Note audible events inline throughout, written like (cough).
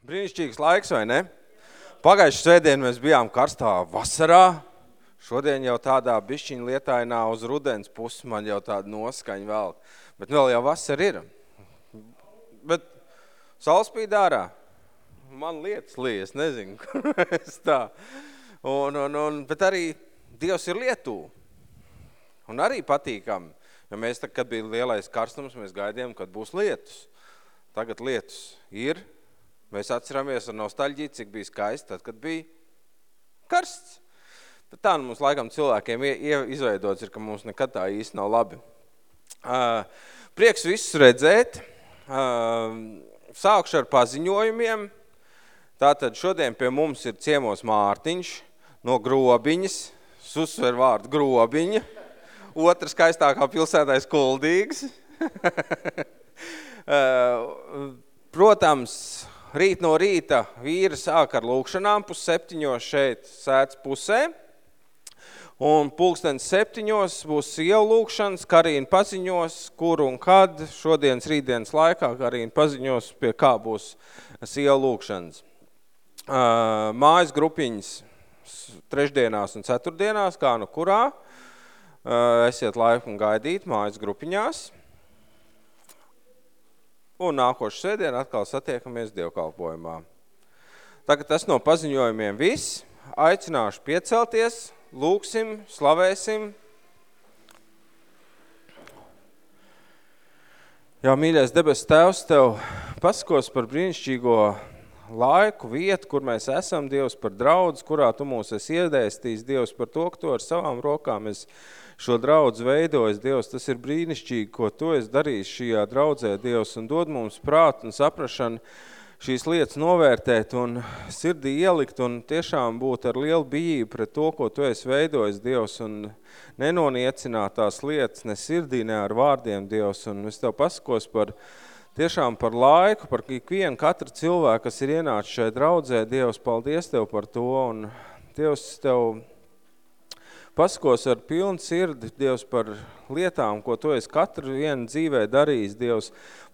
Brīnišķīgs laiks, vai ne? Pagājuši svētdien mēs bijām karstā vasarā. Šodien jau tādā bišķiņa lietainā uz rudens pusi man jau tāda noskaņa vēl. Bet vēl jau vasara ir. Bet saules spīd ārā. Man lietas lies, nezinu, (laughs) kur es tā. Un, un, un, bet arī Dievs ir Lietū. Un arī patīkam. Jo mēs, kad bija lielais karstums, mēs gaidījām, kad būs lietus. Tagad lietus ir, Mēs atceramies ar nostalģiju, cik bija skaisti tad, kad bija karsts. Bet tā nu mums laikam cilvēkiem izveidots ir, ka mums nekad tā īsti nav labi. Prieks visus redzēt. Sākšu ar paziņojumiem. Tātad šodien pie mums ir ciemos Mārtiņš no Grobiņas. Uzsver vārdu Grobiņa. Otra skaistākā pilsētais Kuldīgs. (laughs) protams, rīt no rīta vīri sāk ar lūkšanām, pus septiņos šeit sēdz pusē. Un pulkstens septiņos būs sielu lūkšanas, Karīna paziņos, kur un kad šodienas rītdienas laikā Karīna paziņos, pie kā būs sielu lūkšanas. Mājas grupiņas trešdienās un ceturtdienās, kā nu kurā, esiet laiku un gaidīt mājas grupiņās. Un nākošu sēdien atkal satiekamies dievkalpojumā. Tagad tas no paziņojumiem viss. Aicināšu piecelties, lūksim, slavēsim. Jā, mīļais debes tēvs, tev paskos par brīnišķīgo laiku, vietu, kur mēs esam, Dievs, par draudz, kurā tu mūs esi iedēstījis, Dievs, par to, ka tu ar savām rokām esi šo draudz veidojis, Dievs, tas ir brīnišķīgi, ko tu esi darījis šajā draudzē, Dievs, un dod mums prātu un saprašanu šīs lietas novērtēt un sirdī ielikt un tiešām būt ar lielu bijību pret to, ko tu esi veidojis, Dievs, un nenoniecināt tās lietas ne sirdī, ne ar vārdiem, Dievs, un es tev pasakos par tiešām par laiku, par ikvienu katru cilvēku, kas ir ienācis šai draudzē, Dievs, paldies Tev par to, un Dievs, Tev Paskos ar pilnu sirdi, Dievs, par lietām, ko Tu esi katru vienu dzīvē darījis, Dievs.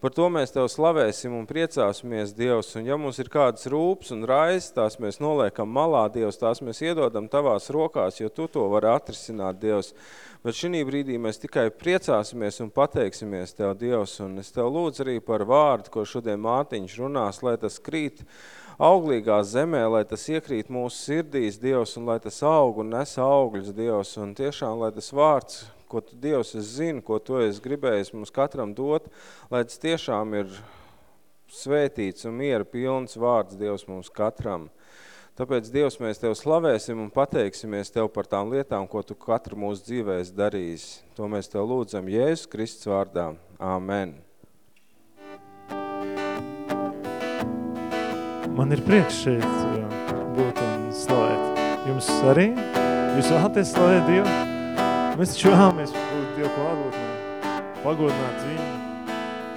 Par to mēs Tev slavēsim un priecāsimies, Dievs. Un ja mums ir kādas rūps un raizes, tās mēs noliekam malā, Dievs, tās mēs iedodam Tavās rokās, jo Tu to vari atrisināt, Dievs. Bet šī brīdī mēs tikai priecāsimies un pateiksimies Tev, Dievs. Un es Tev lūdzu arī par vārdu, ko šodien Mātiņš runās, lai tas krīt auglīgā zemē, lai tas iekrīt mūsu sirdīs, Dievs, un lai tas aug un nes augļus, Dievs, un tiešām, lai tas vārds, ko tu, Dievs, es zinu, ko tu esi gribējis mums katram dot, lai tas tiešām ir svētīts un miera pilns vārds, Dievs, mums katram. Tāpēc, Dievs, mēs Tev slavēsim un pateiksimies Tev par tām lietām, ko Tu katru mūsu dzīvēs darīs. To mēs Tev lūdzam Jēzus Kristus vārdā. Āmen. Man ir prieks šeit būt un slavēt. Jums arī? Jūs vēlaties slavēt Dievu? Mēs taču vēlamies būt Dievu klātbūtnē, pagodināt viņu,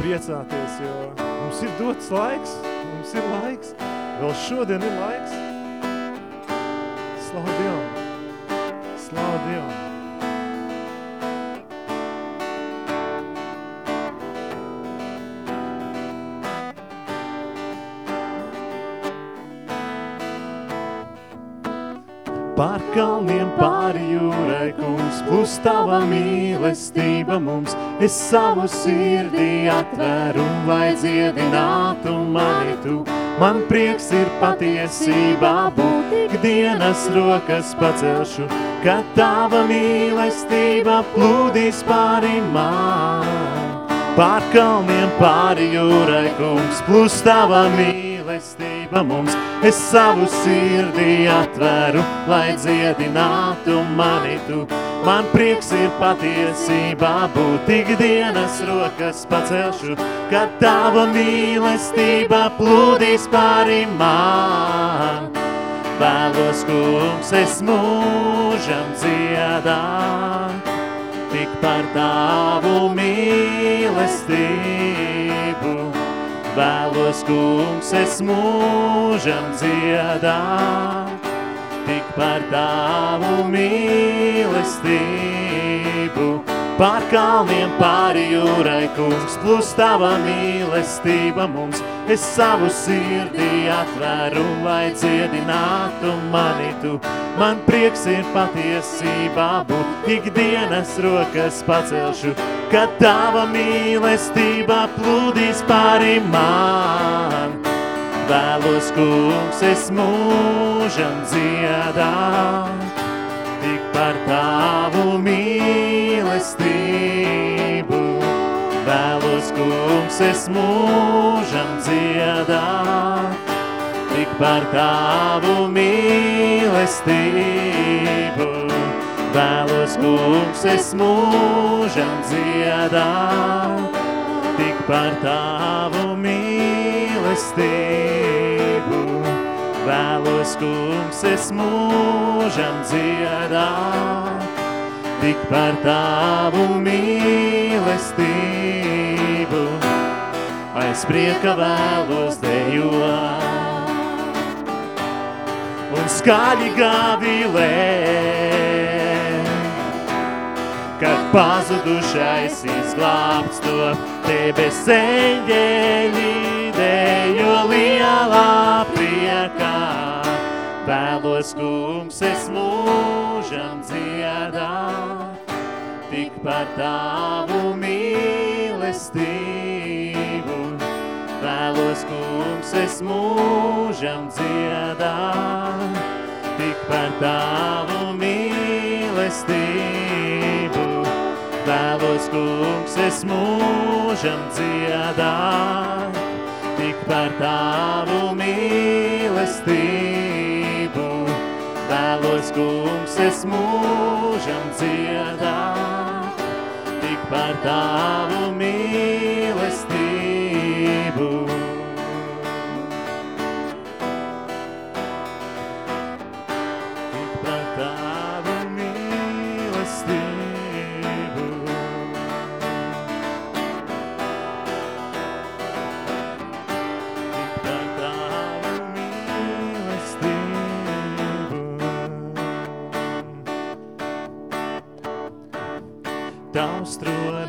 priecāties, jo mums ir dots laiks, mums ir laiks, vēl šodien ir laiks. Slavu Dievam! Plus tava mīlestība mums. Es savu sirdī atveru, lai dziedinātu mani tu. Man prieks ir patiesībā būt, ikdienas rokas pacelšu, kad tava mīlestība plūdīs pāri man. Pār kalniem, pāri jūrai, kungs, plus tava mīlestība mums. Es savu sirdī atveru, lai dziedinātu mani tu. Man prieks ir patiesībā būt ikdienas rokas pacelšu, kad tava mīlestība plūdīs pāri man. Vēlos, kungs, es mūžam dziedāt, tik par tavu mīlestību Vēlos, kungs, es mūžam dziedāt, par tavu mīlestību. Pār kalniem pāri jūrai, kungs, plus tava mīlestība mums. Es savu sirdī atvēru, lai dziedinātu mani tu. Man prieks ir patiesībā būt, ikdienas rokas pacelšu, kad tava mīlestība plūdīs pāri man. Vēlos, kungs, es mūžam dziedāt, tik par tavu mīlestību. Vēlos, kungs, es mūžam dziedāt, tik par tavu mīlestību. Vēlos, kungs, es mūžam dziedāt, tik par tavu mīlestību. Vēlos, kungs, es mūžam dziedāt, tik par tavu mīlestību. Aiz prieka vēlos dejot un skaļi gavilēt. Kad pazudušais izglābts to debes eņģeļi priekā. Vēlos, kungs, es mūžam dziedāt, tik par tavu mīlestību. Vēlos, kungs, es mūžam dziedāt, tik par tavu mīlestību. Vēlos, kungs, es mūžam dziedāt, tik par tavu mīlestību. Vēlos, kungs, es mūžam dziedāt, tik par tavu mīlestību.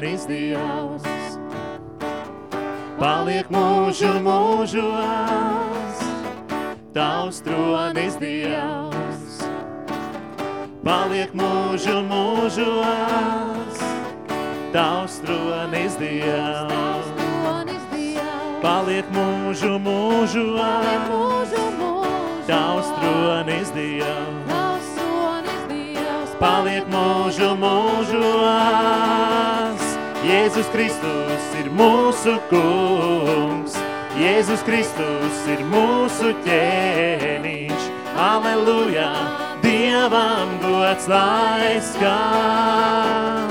Tronis Dievs paliek mūžu mūžos. Tavs tronis Dievs paliek mūžu mūžos. Tavs tronis Dievs paliek mūžu mūžos. Tavs tronis Dievs paliek mūžu mūžos. Jēzus Kristus ir mūsu kungs, Jēzus Kristus ir mūsu ķēniņš. Aleluja, Dievam gods lai skan.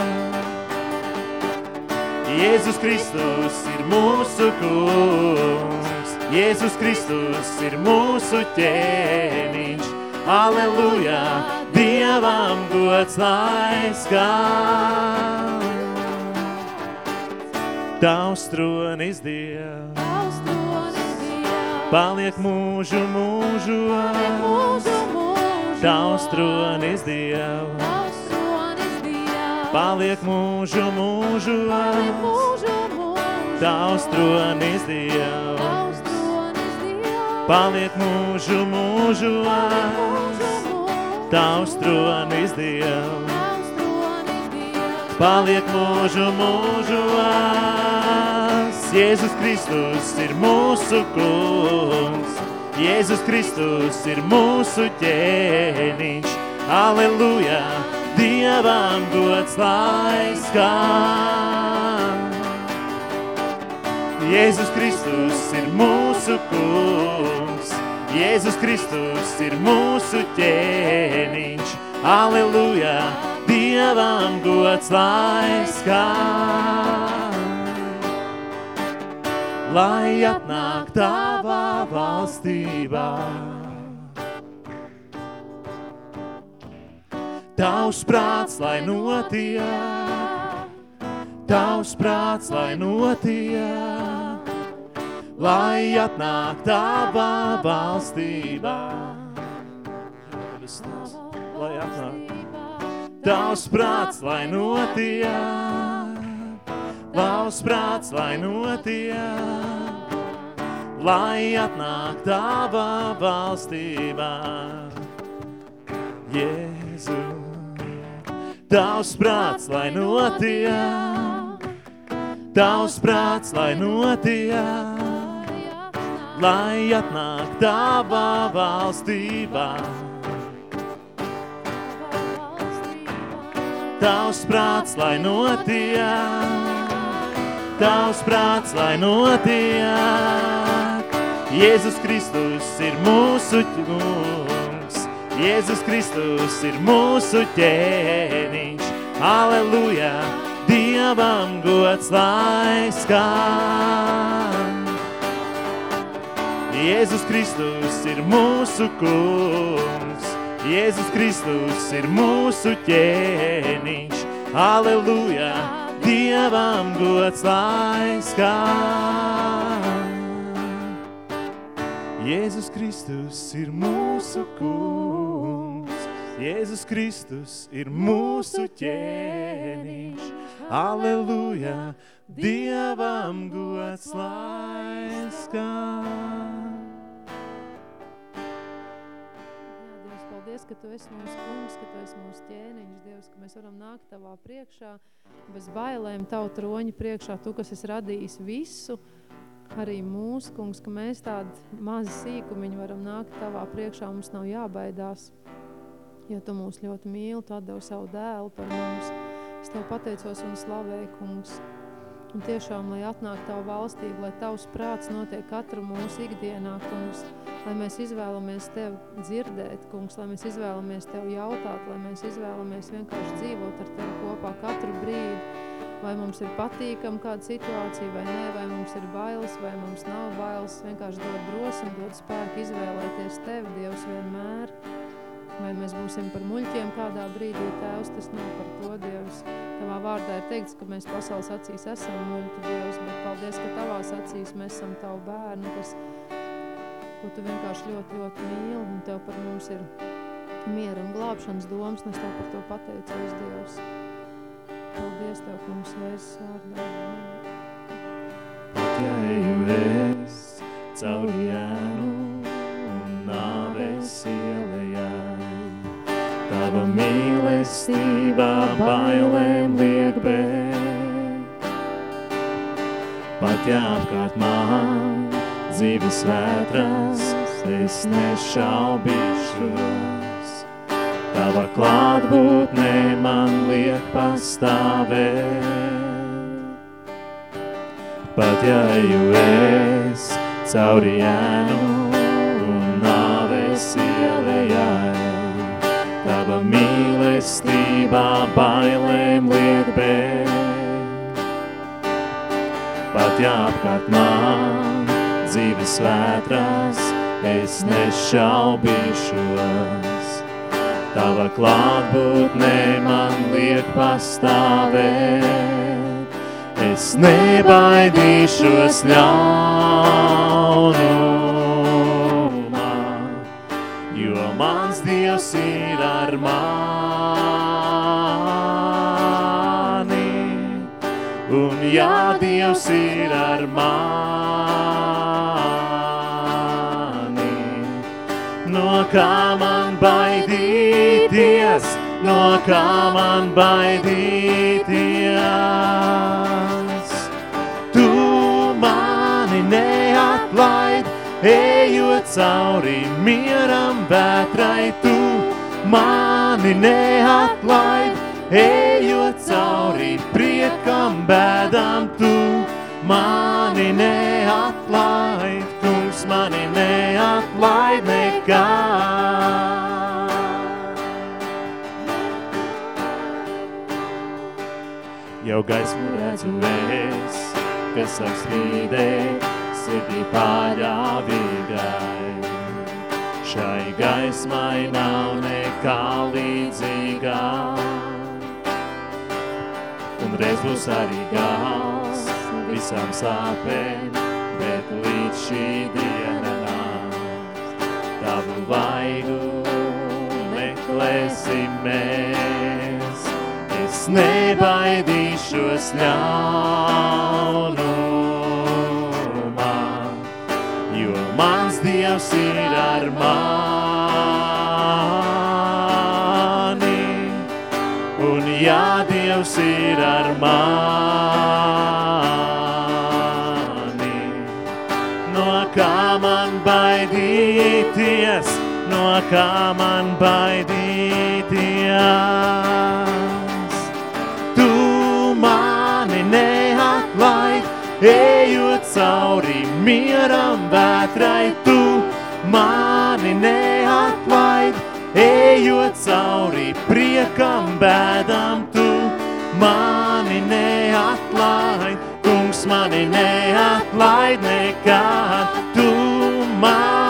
Jēzus Kristus ir mūsu kungs, Jēzus Kristus ir mūsu ķēniņš. Aleluja, Dievam gods lai skan. Tavs tronis Dievs. Paliek mūžu mūžos. Tavs tronis Dievs. Paliek mūžu mūžos. Tavs tronis Dievs. Paliek mūžu mūžos. Tavs tronis Dievs. Paliek mūžu mūžos. Jēzus Kristus ir mūsu kungs, Jēzus Kristus ir mūsu ķēniņš. Aleluja, Dievam gods lai skan. Jēzus Kristus ir mūsu kungs, Jēzus Kristus ir mūsu ķēniņš. Aleluja, Dievam gods lai skan. Lai atnāk tavā valstībā. Tavs prāts, lai notiek, tavs prāts, lai notiek, lai atnāk tavā valstībā. Lai atnāk Tavs prāts, lai notiek, Tavs prāts, lai notiek, lai atnāk Tava valstībā. Jēzu, Tavs prāts, lai notiek, Tavs prāts, lai notiek, lai atnāk Tava valstībā. Tavs prāts, lai notiek, Tavs prāts, lai notiek. Jēzus Kristus ir mūsu kungs, Jēzus Kristus ir mūsu ķēniņš. Aleluja, Dievam gods lai skan. Jēzus Kristus ir mūsu kungs, Jēzus Kristus ir mūsu ķēniņš. Aleluja, Dievam gods lai skan. Jēzus Kristus ir mūsu kungs, Jēzus Kristus ir mūsu ķēniņš. Aleluja, Dievam gods lai skan. Paldies, ka Tu esi mūsu kungs, ka Tu esi mūsu ķēniņš, Dievs, ka mēs varam nākt Tavā priekšā, bez bailēm Tavu troņu priekšā, Tu, kas esi radījis visu, arī mūsu kungs, ka mēs tādi mazi sīkumiņi varam nākt Tavā priekšā, mums nav jābaidās, jo Tu mūs ļoti mīli, Tu atdevi savu dēlu par mums. Es Tev pateicos un slavēju, kungs. Un tiešām, lai atnāk Tavu valstību, lai Tavs prāts notiek katru mūsu ikdienā, kungs, lai mēs izvēlamies Tev dzirdēt, kungs, lai mēs izvēlamies Tev jautāt, lai mēs izvēlamies vienkārši dzīvot ar Tevi kopā katru brīdi, vai mums ir patīkam kāda situācija vai nē, vai mums ir bailes, vai mums nav bailes, vienkārši dod drosmi, dod spēku izvēlēties Tevi, Dievs, vienmēr. Vai mēs būsim par muļķiem kādā brīdī, Tēvs, tas nav par to, Dievs. Tavā vārdā ir teikts, ka mēs pasaules acīs esam muļķi, Dievs, bet paldies, ka Tavās acīs mēs esam Tavu bērnu, kas, ko Tu vienkārši ļoti, ļoti mīli, un Tev par mums ir miera un glābšanas domas, un es Tev par to pateicos, Dievs. Paldies Tev, kungs, Jēzus vārdā. Eju es cauri ēnu Tava mīlestība bailēm liek bēgt. Pat ja apkārt man dzīves vētras, es nešaubīšos. Tava klātbūtne man liek pastāvēt. Pat ja eju es cauri ēnu mīlestībā bailēm liek bēgt. Pat ja apkārt man dzīves vētras, es nešaubīšos. Tava klātbūtne man liek pastāvēt. Es nebaidīšos ļaunumā, jo mans Dievs ir ar mani. Dievs ir ar mani, no kā man baidīties, no kā man baidīties. Tu mani neatlaid, ejot cauri mieram vētrai, tu. Mani neatlaid, ejot cauri priekam bēdām, tu mani neatlaid, kungs mani neatlaid nekad. Jau gaismu redzu es, kas sāk strīdēt, sirdī paļāvīgai. Šai gaismai nav nekā līdzīgā. Un reiz būs arī gals visām sāpēm, bet līdz šī diena nāks. Tavu vaigu meklēsim mēs. nebaidīšos ļaunumā, jo mans Dievs ir ar mani. Un ja Dievs ir ar mani, kā man baidīties. Tu mani neatlaid, ejot cauri mieram vētrai, tu mani neatlaid, ejot cauri priekam bēdam, tu mani neatlaid, kungs mani neatlaid nekad, tu mani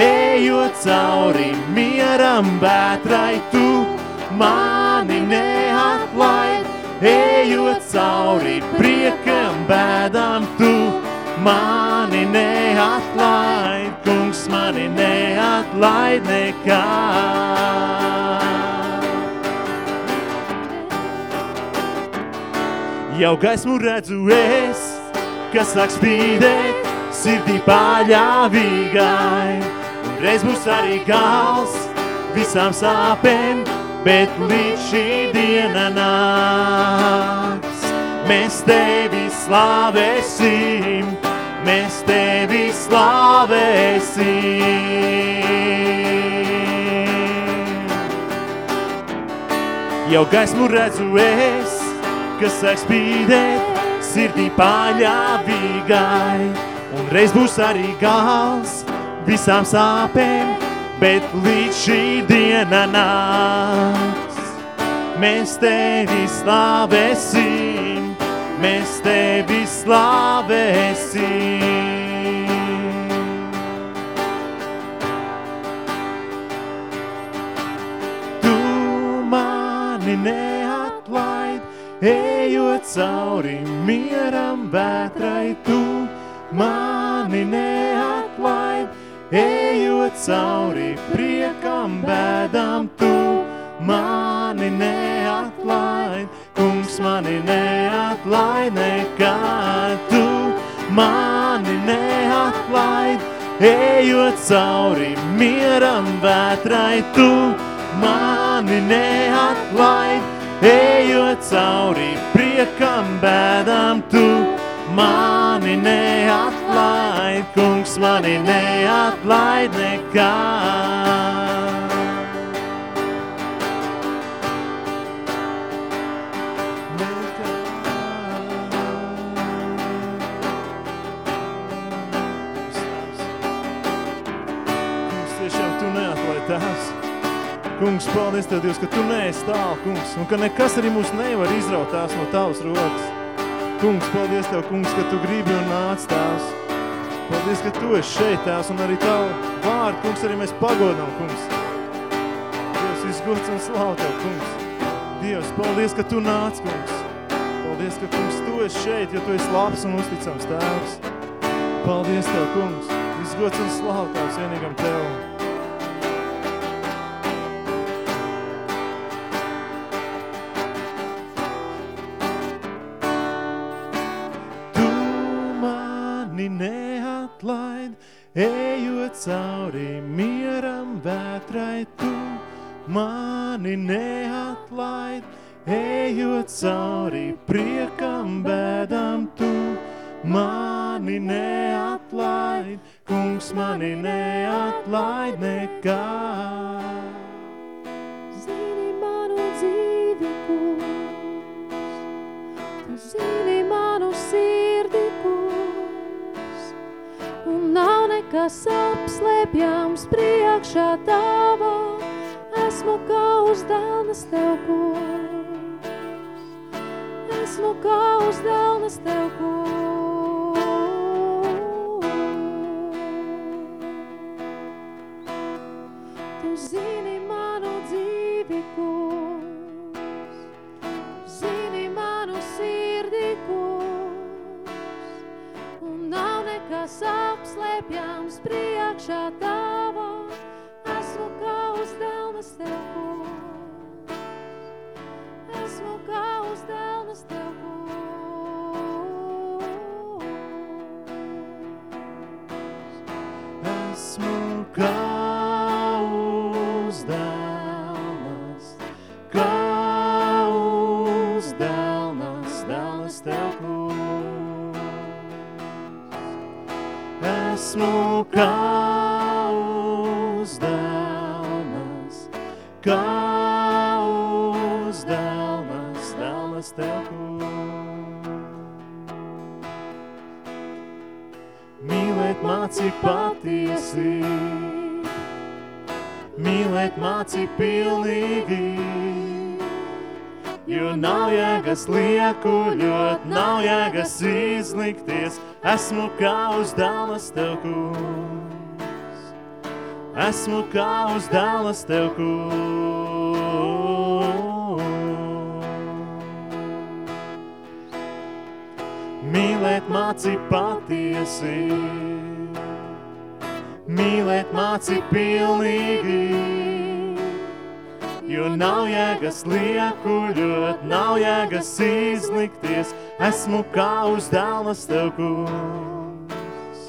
ejot cauri mieram vētrai, tu mani neatlaid, ejot cauri priekam bēdam, tu mani neatlaid, kungs mani neatlaid nekad. Jau gaismu redzu es, kas sāk spīdēt, sirdī paļāvīgai. Reiz būs arī gals visām sāpēm, bet līdz šī diena nāks. Mēs tevi slavēsim, mēs tevi slavēsim. Jau gaismu redzu es, kas sāk spīdēt, sirdī paļāvīgai. Un reiz būs arī gals visām sāpēm, bet līdz šī diena nāks. Mēs tevi slavēsim, mēs tevi slavēsim. Mani neatlaid, ejot cauri mieram vētrai, tu mani neatlaid, ejot cauri priekam bēdām, tu mani neatlaid, kungs mani neatlaid nekad, tu mani neatlaid, ejot cauri mieram vētrai, tu mani neatlaid, ejot cauri priekam bēdām, tu mani neatlaid, kungs mani neatlaid nekad. Kungs, tiešām tu neatlaid tēvs. Kungs, paldies Tev, Dievs, ka Tu neesi tālu, kungs, un ka nekas arī mūs nevar izraut tās no Tavas rokas. Kungs, paldies Tev, kungs, ka Tu gribi un nāc tās. Paldies, ka Tu esi šeit tās, un arī Tavu vārdu, kungs, arī mēs pagodam, kungs. Dievs, viss gods un slavu Tev, kungs. Dievs, paldies, ka Tu nāc, kungs. Paldies, ka, kungs, Tu esi šeit, jo Tu esi labs un uzticams tēvs. Paldies Tev, kungs. Viss gods un slavu Tavs vienīgam Tev. Esmu kā uz dāmas tev kungs. Esmu kā uz dāmas tev kungs. Esmu kā uz dāmas tev kungs.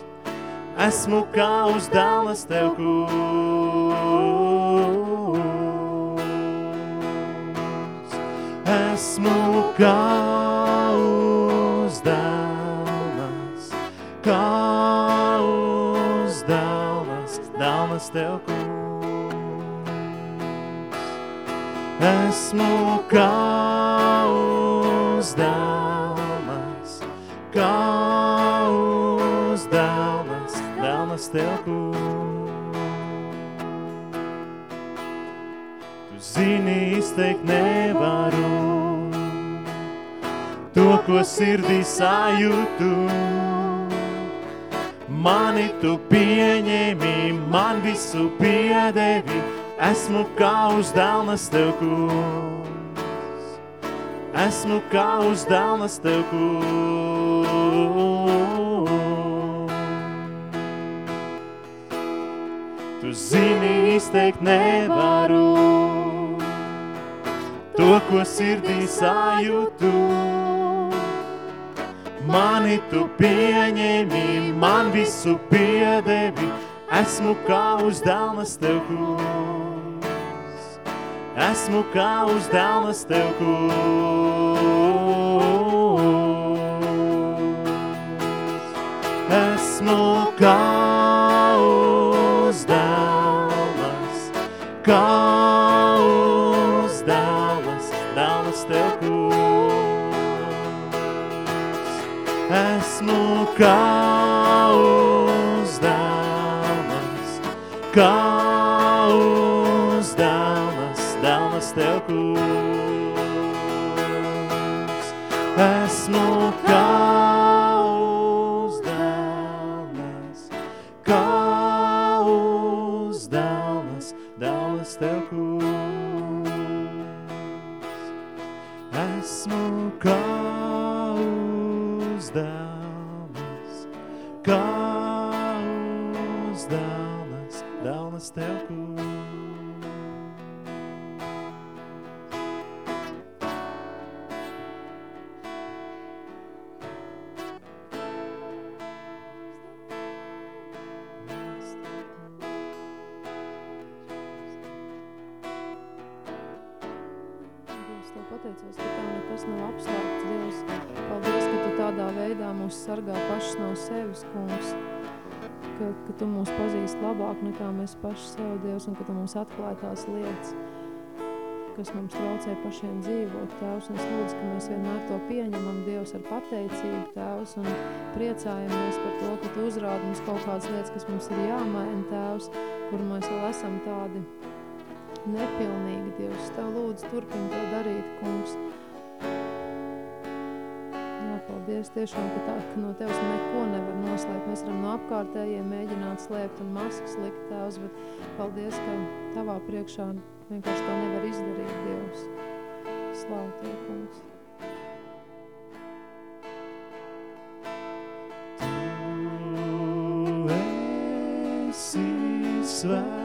Esmu kā uz dāmas tev kungs. Esmu kā uz dāmas, kā uz dāmas, dāmas tev kungs. Esmu kā uz dāmas, kungs. Tu zini, izteikt nevaru to, ko sirdī sajūtu. Mani tu pieņemi, man visu piedevi, esmu kā uz dāmas tev kungs. Esmu kā uz dāmas tev kungs. Tu zini, izteikt nevaru to, ko sirdī sajūtu. Mani tu pieņemi, man visu piedevi, esmu kā uz dāmas tev kungs. Esmu kā uz dāmas tev kungs. Esmu kā kā uz dāmas, kā Ka, Tu mūs pazīst labāk nekā mēs paši sev, Dievs, un ka Tu mums atklāj tās lietas, kas mums traucē pašiem dzīvot, Tēvs. Un es lūdzu, ka mēs vienmēr to pieņemam, Dievs, ar pateicību, Tēvs, un priecājamies par to, ka Tu uzrādi mums kaut kādas lietas, kas mums ir jāmaina, Tēvs, kur mēs vēl esam tādi nepilnīgi, Dievs. Tev lūdzu, turpini to darīt, kungs. Paldies tiešām, ka, tā, ka no Tevis neko nevar noslēpt. Mēs varam no apkārtējiem mēģināt slēpt un maskas likt Tevs, bet paldies, ka Tavā priekšā vienkārši to nevar izdarīt, Dievs. Slavu Tev, kungs. Tu esi svēts,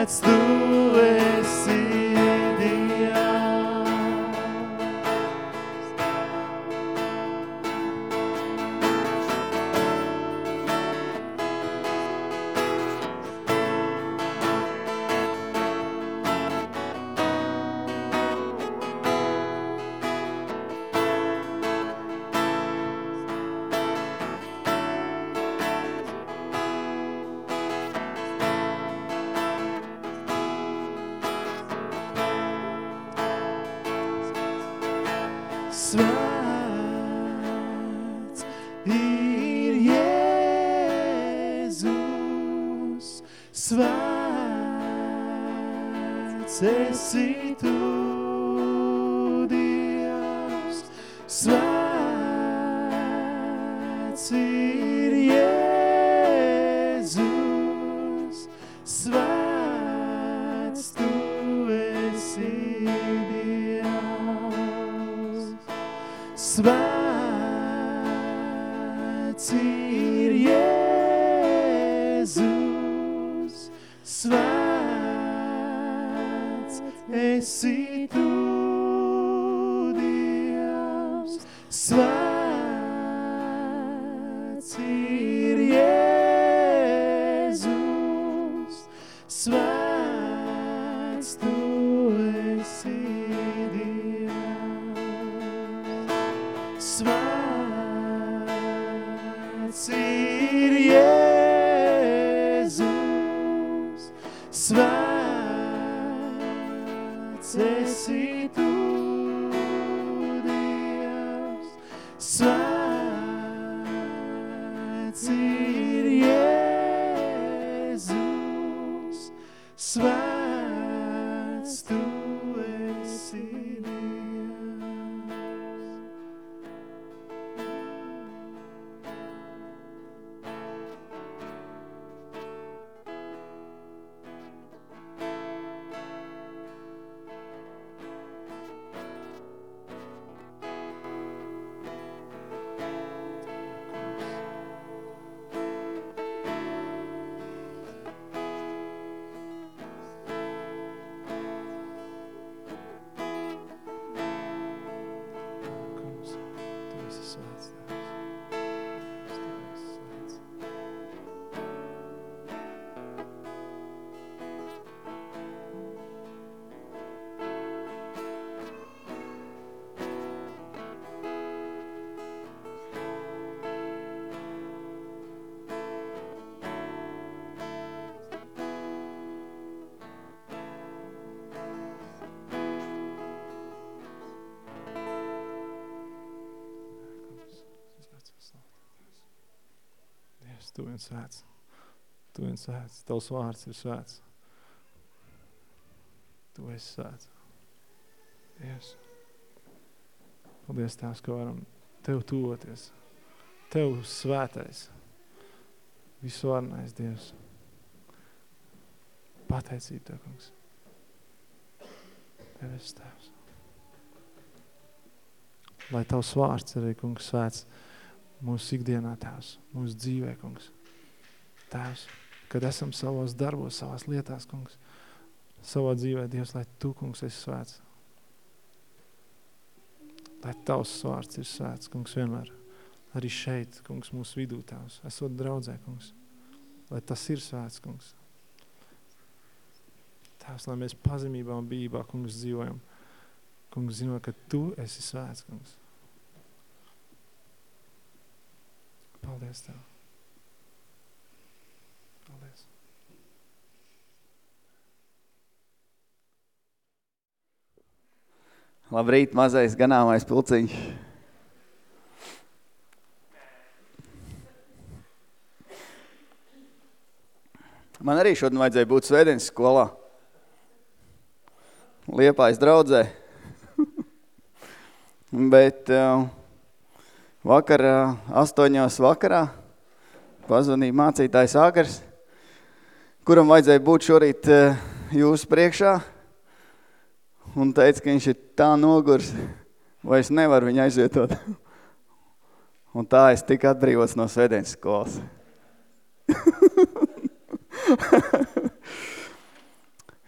svēts tu Tu viens svēts. Tu viens svēts. Tavs vārds ir svēts. Tu esi svēts. Dievs. Paldies Tēvs, ka varam Tev tuvoties. Tev svētais. Visvarnais Dievs. Pateicība Tev, kungs. Tev esi Tēvs. Lai Tavs vārds arī, kungs, svēts mūsu ikdienā, Tēvs, mūsu dzīvē, kungs. Tēvs, kad esam savos darbos, savās lietās, kungs, savā dzīvē, Dievs, lai Tu, kungs, esi svēts. Lai Tavs vārds ir svēts, kungs, vienmēr. Arī šeit, kungs, mūsu vidū, Tēvs, esot draudzē, kungs. Lai tas ir svēts, kungs. Tēvs, lai mēs pazemībā un bībā, kungs, dzīvojam. Kungs, zinot, ka Tu esi svēts, kungs. Paldies Tev. Paldies. Labrīt, mazais ganāmais pulciņš. Man arī šodien vajadzēja būt svētdienas skolā. Liepājas draudzē. (laughs) Bet uh, vakar, astoņos vakarā, pazvanīja mācītājs Āgars, kuram vajadzēja būt šorīt jūsu priekšā un teica, ka viņš ir tā nogurs, vai es nevaru viņu aizvietot. (laughs) Un tā es tiku atbrīvots no svētdienas skolas. (laughs)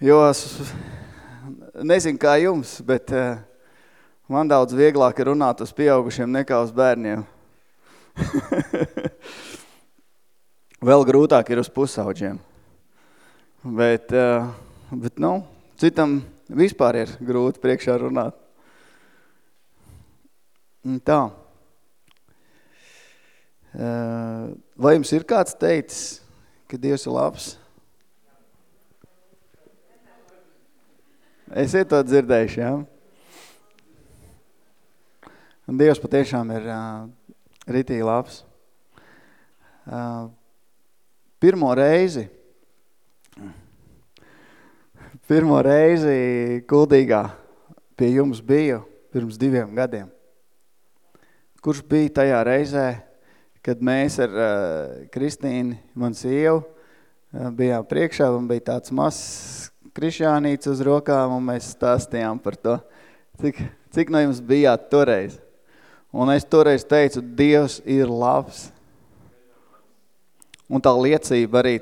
jo es nezinu, kā jums, bet uh, man daudz vieglāk ir runāt uz pieaugušiem nekā uz bērniem. (laughs) Vēl grūtāk ir uz pusauģiem. Bet, uh, bet nu, citam vispār ir grūti priekšā runāt. Un tā. Uh, vai jums ir kāds teicis, ka Dievs ir labs? Esiet to dzirdējuši, jā? Un Dievs patiešām ir uh, ritīgi labs. Uh, pirmo reizi, pirmo reizi kuldīgā pie jums biju pirms diviem gadiem. Kurš bija tajā reizē, kad mēs ar uh, Kristīnu, man sievu, uh, bijām priekšā un bija tāds mazs krišānīts uz rokām un mēs stāstījām par to, cik, cik no jums bijāt toreiz. Un es toreiz teicu, Dievs ir labs. Un tā liecība arī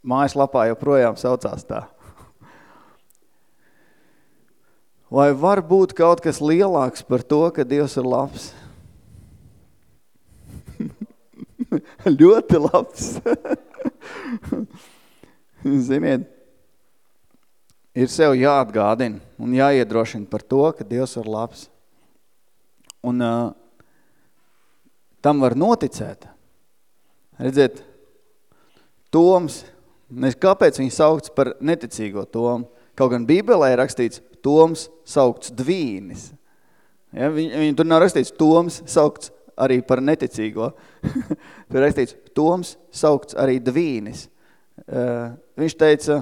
mājaslapā joprojām saucās tā. (laughs) Vai var būt kaut kas lielāks par to, ka Dievs ir labs? (laughs) ļoti labs. (laughs) Ziniet, ir sev jāatgādina un jāiedrošina par to, ka Dievs ir labs. Un uh, tam var noticēt. Redziet, Toms, nes kāpēc viņš saukts par neticīgo Tomu? Kaut gan Bībelē ir rakstīts Toms saukts dvīnis. Ja, viņi, viņi tur nav rakstīts Toms saukts arī par neticīgo. (laughs) Tur rakstīts, Toms saukts arī dvīnis. Uh, viņš teica,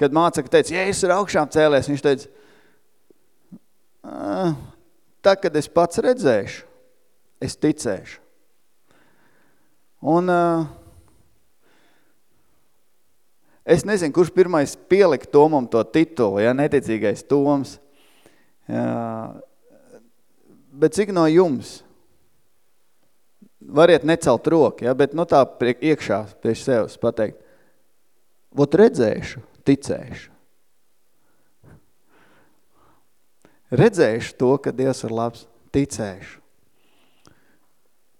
kad mācaka teica, es ir augšām cēlies, viņš teica, uh, tā, kad es pats redzēšu, es ticēšu. Un uh, es nezinu, kurš pirmais pielika Tomam to titulu, ja, neticīgais Toms. Uh, bet cik no jums variet necelt roku, ja, bet nu tā priek, iekšā priekš sevis pateikt, vot redzēšu, ticēšu. Redzēšu to, ka Dievs ir labs, ticēšu.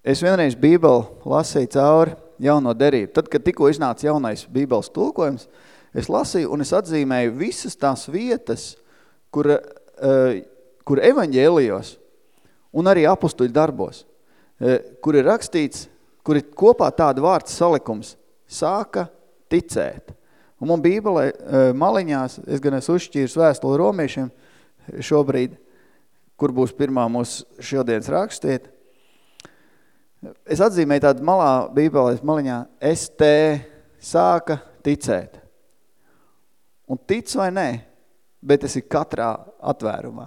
Es vienreiz Bībeli lasīju cauri jauno derību. Tad, kad tikko iznāca jaunais Bībeles tulkojums, es lasīju un es atzīmēju visas tās vietas, kur, uh, kur evaņģēlijos un arī apustuļu darbos – Eh, kur ir rakstīts, kur ir kopā tāda vārds salikums, sāka ticēt. Un man bībelē eh, maliņās, es gan esmu uzšķīris vēstuli romiešiem šobrīd, kur būs pirmā mūsu šodienas rakstiet, Es atzīmēju tādu malā bībelēs maliņā, es te sāka ticēt. Un tic vai nē, bet tas ir katrā atvērumā.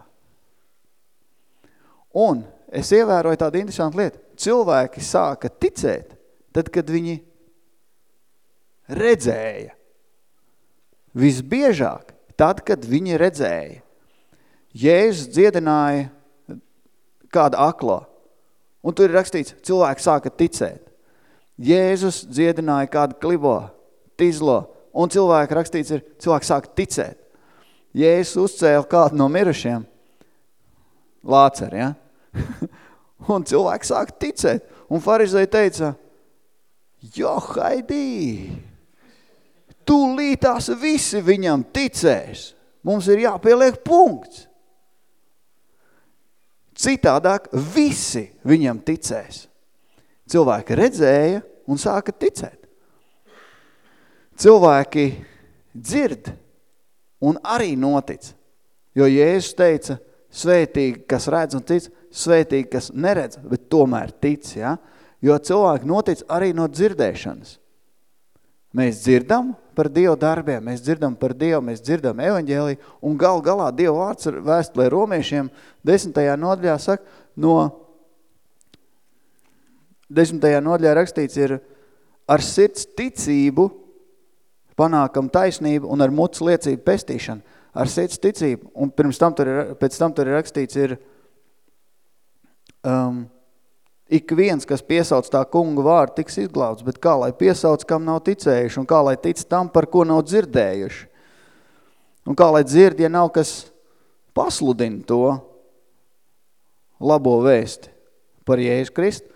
Un es ievēroju tādu interesantu lietu. Cilvēki sāka ticēt, tad, kad viņi redzēja. Visbiežāk, tad, kad viņi redzēja. Jēzus dziedināja kādu aklo, un tur ir rakstīts, cilvēki sāka ticēt. Jēzus dziedināja kādu klibo, tizlo, un cilvēki rakstīts ir, cilvēki sāka ticēt. Jēzus uzcēla kādu no mirušiem, lāceri, ja? (laughs) un cilvēki sāka ticēt. Un farizēji teica, jo, haidī, tūlītās visi viņam ticēs. Mums ir jāpieliek punkts. Citādāk visi viņam ticēs. Cilvēki redzēja un sāka ticēt. Cilvēki dzird un arī notic. Jo Jēzus teica, svētīgi, kas redz un tic, svētīgi, kas neredz, bet tomēr tic. Ja? Jo cilvēki notic arī no dzirdēšanas. Mēs dzirdam par Dievu darbiem, mēs dzirdam par Dievu, mēs dzirdam evaņģēliju, un gal galā Dievu vārds ar vēstulē romiešiem desmitajā nodaļā saka, no desmitajā nodaļā rakstīts ir ar sirds ticību panākam taisnību un ar mutas liecību pestīšanu. Ar sirds ticību, un pirms tam tur ir, pēc tam tur ir rakstīts ir um, ik viens, kas piesauc tā kunga vārdu, tiks izglābts, bet kā lai piesauc, kam nav ticējuši, un kā lai tic tam, par ko nav dzirdējuši. Un kā lai dzird, ja nav kas pasludina to labo vēsti par Jēzus Kristu.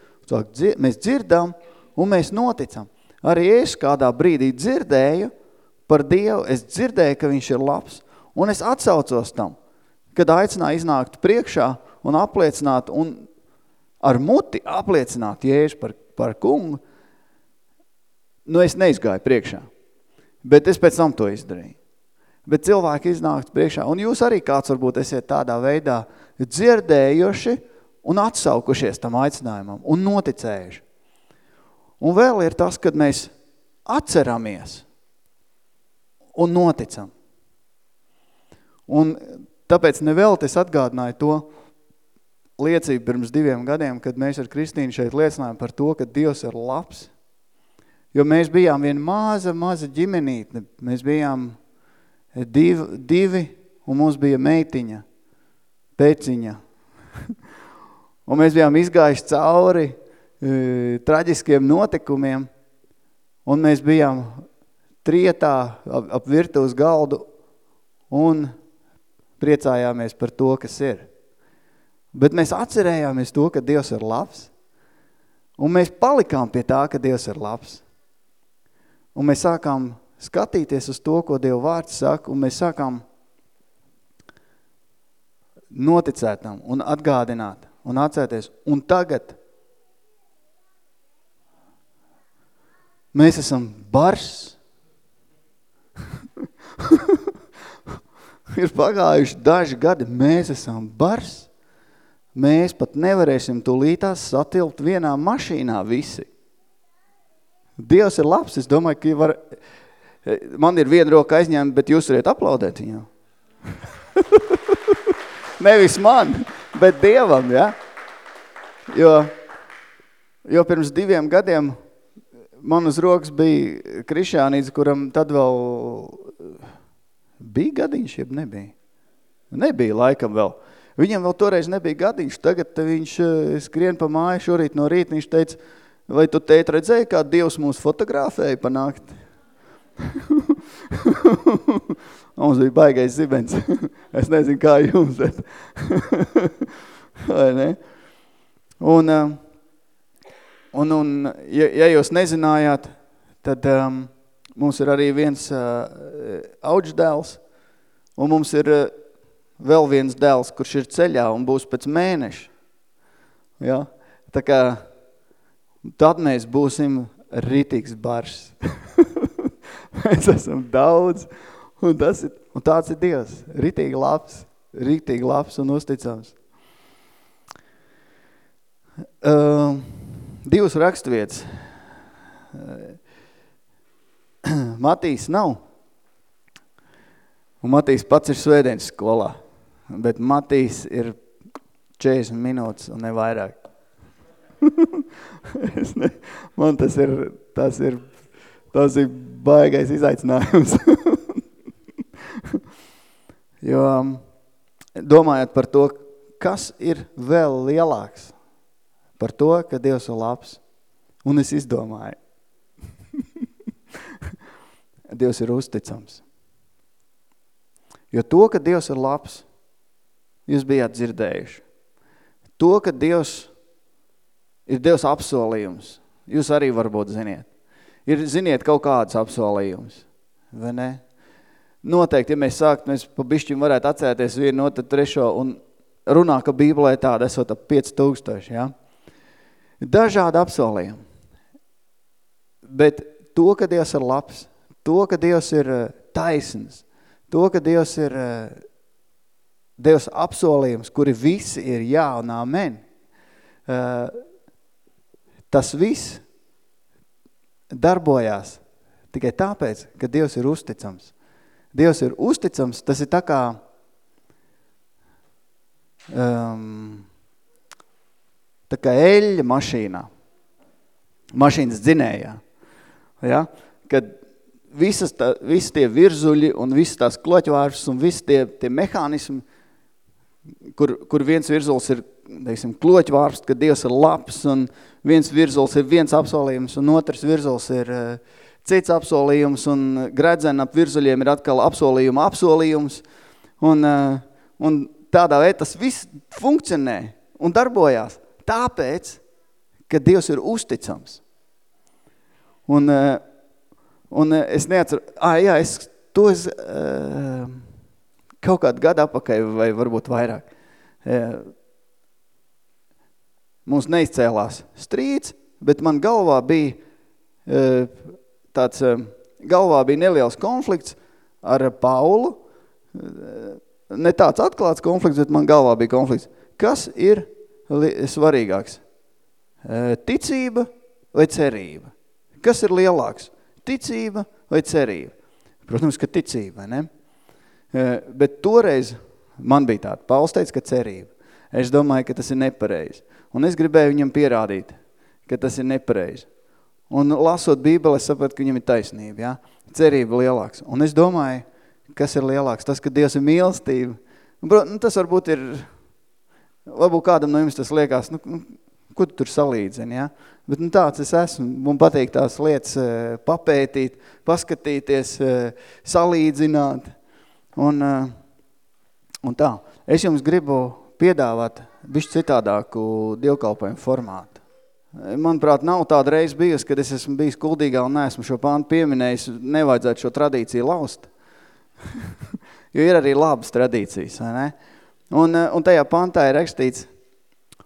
Mēs dzirdam un mēs noticam. Arī es kādā brīdī dzirdēju par Dievu, es dzirdēju, ka viņš ir labs, un es atsaucos tam, kad aicināju iznākt priekšā un apliecināt un ar muti apliecināt Jēžu par, par kungu, nu es neizgāju priekšā. Bet es pēc tam to izdarīju. Bet cilvēki iznākt priekšā. Un jūs arī kāds varbūt esiet tādā veidā dzirdējuši un atsaukušies tam aicinājumam un noticējuši. Un vēl ir tas, kad mēs atceramies un noticam. Un tāpēc nevēlt es atgādināju to, liecību pirms diviem gadiem, kad mēs ar Kristīnu šeit liecinājām par to, ka Dievs ir labs. Jo mēs bijām viena maza, maza ģimenītne. Mēs bijām divi, divi un mums bija meitiņa, pēciņa. (laughs) un mēs bijām izgājuši cauri e, traģiskiem notikumiem, un mēs bijām trietā ap, ap virtuves galdu un priecājāmies par to, kas ir. Bet mēs atcerējāmies to, ka Dievs ir labs. Un mēs palikām pie tā, ka Dievs ir labs. Un mēs sākām skatīties uz to, ko Dieva vārds saka, un mēs sākām noticēt tam un atgādināt un atcēties. Un tagad mēs esam bars. (laughs) ir pagājuši daži gadi, mēs esam bars mēs pat nevarēsim tūlītās satilpt vienā mašīnā visi. Dievs ir labs, es domāju, ka var, man ir viena roka aizņēma, bet jūs varētu aplaudēt viņam. (laughs) Nevis man, bet Dievam, ja? Jo, jo pirms diviem gadiem man uz rokas bija Krišānīts, kuram tad vēl bija gadiņš, jeb nebija. Nebija laikam vēl. Viņam vēl toreiz nebija gadiņš, tagad viņš eh, skrien pa māju šorīt no rīta, viņš teica, vai tu tēt redzēji, kā Dievs mūs fotografēja pa nakti? (laughs) mums bija baigais zibens. (laughs) es nezinu, kā jums, bet... (laughs) vai ne? Un, eh, un, un ja, ja jūs nezinājāt, tad um, mums ir arī viens uh, auģdēls, un mums ir uh, vēl viens dēls, kurš ir ceļā un būs pēc mēneša. Ja? Tā kā tad mēs būsim ritīgs bars. (laughs) mēs esam daudz, un, tas ir, un tāds ir Dievs. Ritīgi labs, ritīgi labs un uzticams. Uh, divas rakstvietas. (clears throat) Matīs nav. Un Matīs pats ir svētdienas skolā. Bet Matīs ir 40 minūtes un ne vairāk. (laughs) es ne, man tas ir, tas ir, tas ir baigais izaicinājums. (laughs) jo domājot par to, kas ir vēl lielāks par to, ka Dievs ir labs. Un es izdomāju. (laughs) Dievs ir uzticams. Jo to, ka Dievs ir labs, jūs bijāt dzirdējuši. To, ka Dievs ir Dievs apsolījums, jūs arī varbūt ziniet. Ir, ziniet, kaut kādas apsolījums, vai ne? Noteikti, ja mēs sākt, mēs pa bišķim varētu atcēties vienu tad trešo un runā, ka Bībelē tāda esot ap 5000, ja? Dažādi apsolījumi. Bet to, ka Dievs ir labs, to, ka Dievs ir eh, taisns, to, ka Dievs ir eh, Dievs apsolījums, kuri visi ir jā un amen, uh, tas viss darbojās tikai tāpēc, ka Dievs ir uzticams. Dievs ir uzticams, tas ir tā kā um, tā kā eļļa mašīnā, mašīnas dzinējā, ja? kad visas, tā, visi tie virzuļi un visas tās kloķvāršas un visi tie, tie mehānismi, kur, kur viens virzuls ir, teiksim, kloķvārps, ka Dievs ir labs, un viens virzuls ir viens apsolījums, un otrs virzuls ir uh, cits apsolījums, un gredzena ap virzuļiem ir atkal apsolījuma apsolījums, un, uh, un tādā veidā tas viss funkcionē un darbojās, tāpēc, ka Dievs ir uzticams. Un, uh, un es neatceru, ah, jā, es, to es, uh, kaut kādu gadu apakai vai varbūt vairāk. Mums neizcēlās strīds, bet man galvā bija tāds, galvā bija neliels konflikts ar Paulu. Ne tāds atklāts konflikts, bet man galvā bija konflikts. Kas ir svarīgāks? Ticība vai cerība? Kas ir lielāks? Ticība vai cerība? Protams, ka ticība, ne? Bet toreiz man bija tāda, Pauls teica, ka cerība. Es domāju, ka tas ir nepareizi. Un es gribēju viņam pierādīt, ka tas ir nepareizi. Un lasot Bībeli, es sapratu, ka viņam ir taisnība, ja? cerība lielāks. Un es domāju, kas ir lielāks, tas, ka Dievs ir mīlestība. Nu, tas varbūt ir, varbūt kādam no jums tas liekas, nu, nu ko tu tur salīdzini, ja? Bet nu, tāds es esmu, man patīk tās lietas papētīt, paskatīties, salīdzināt. Un, eh, un tā, es jums gribu piedāvāt bišķi citādāku dievkalpojumu formātu. Manuprāt, nav tāda reize bijusi, kad es esmu bijis kuldīgā un neesmu šo pāntu pieminējis, nevajadzētu šo tradīciju laust. (laughs) jo ir arī labas tradīcijas, vai ne? Un, eh, un tajā pantā ir rakstīts,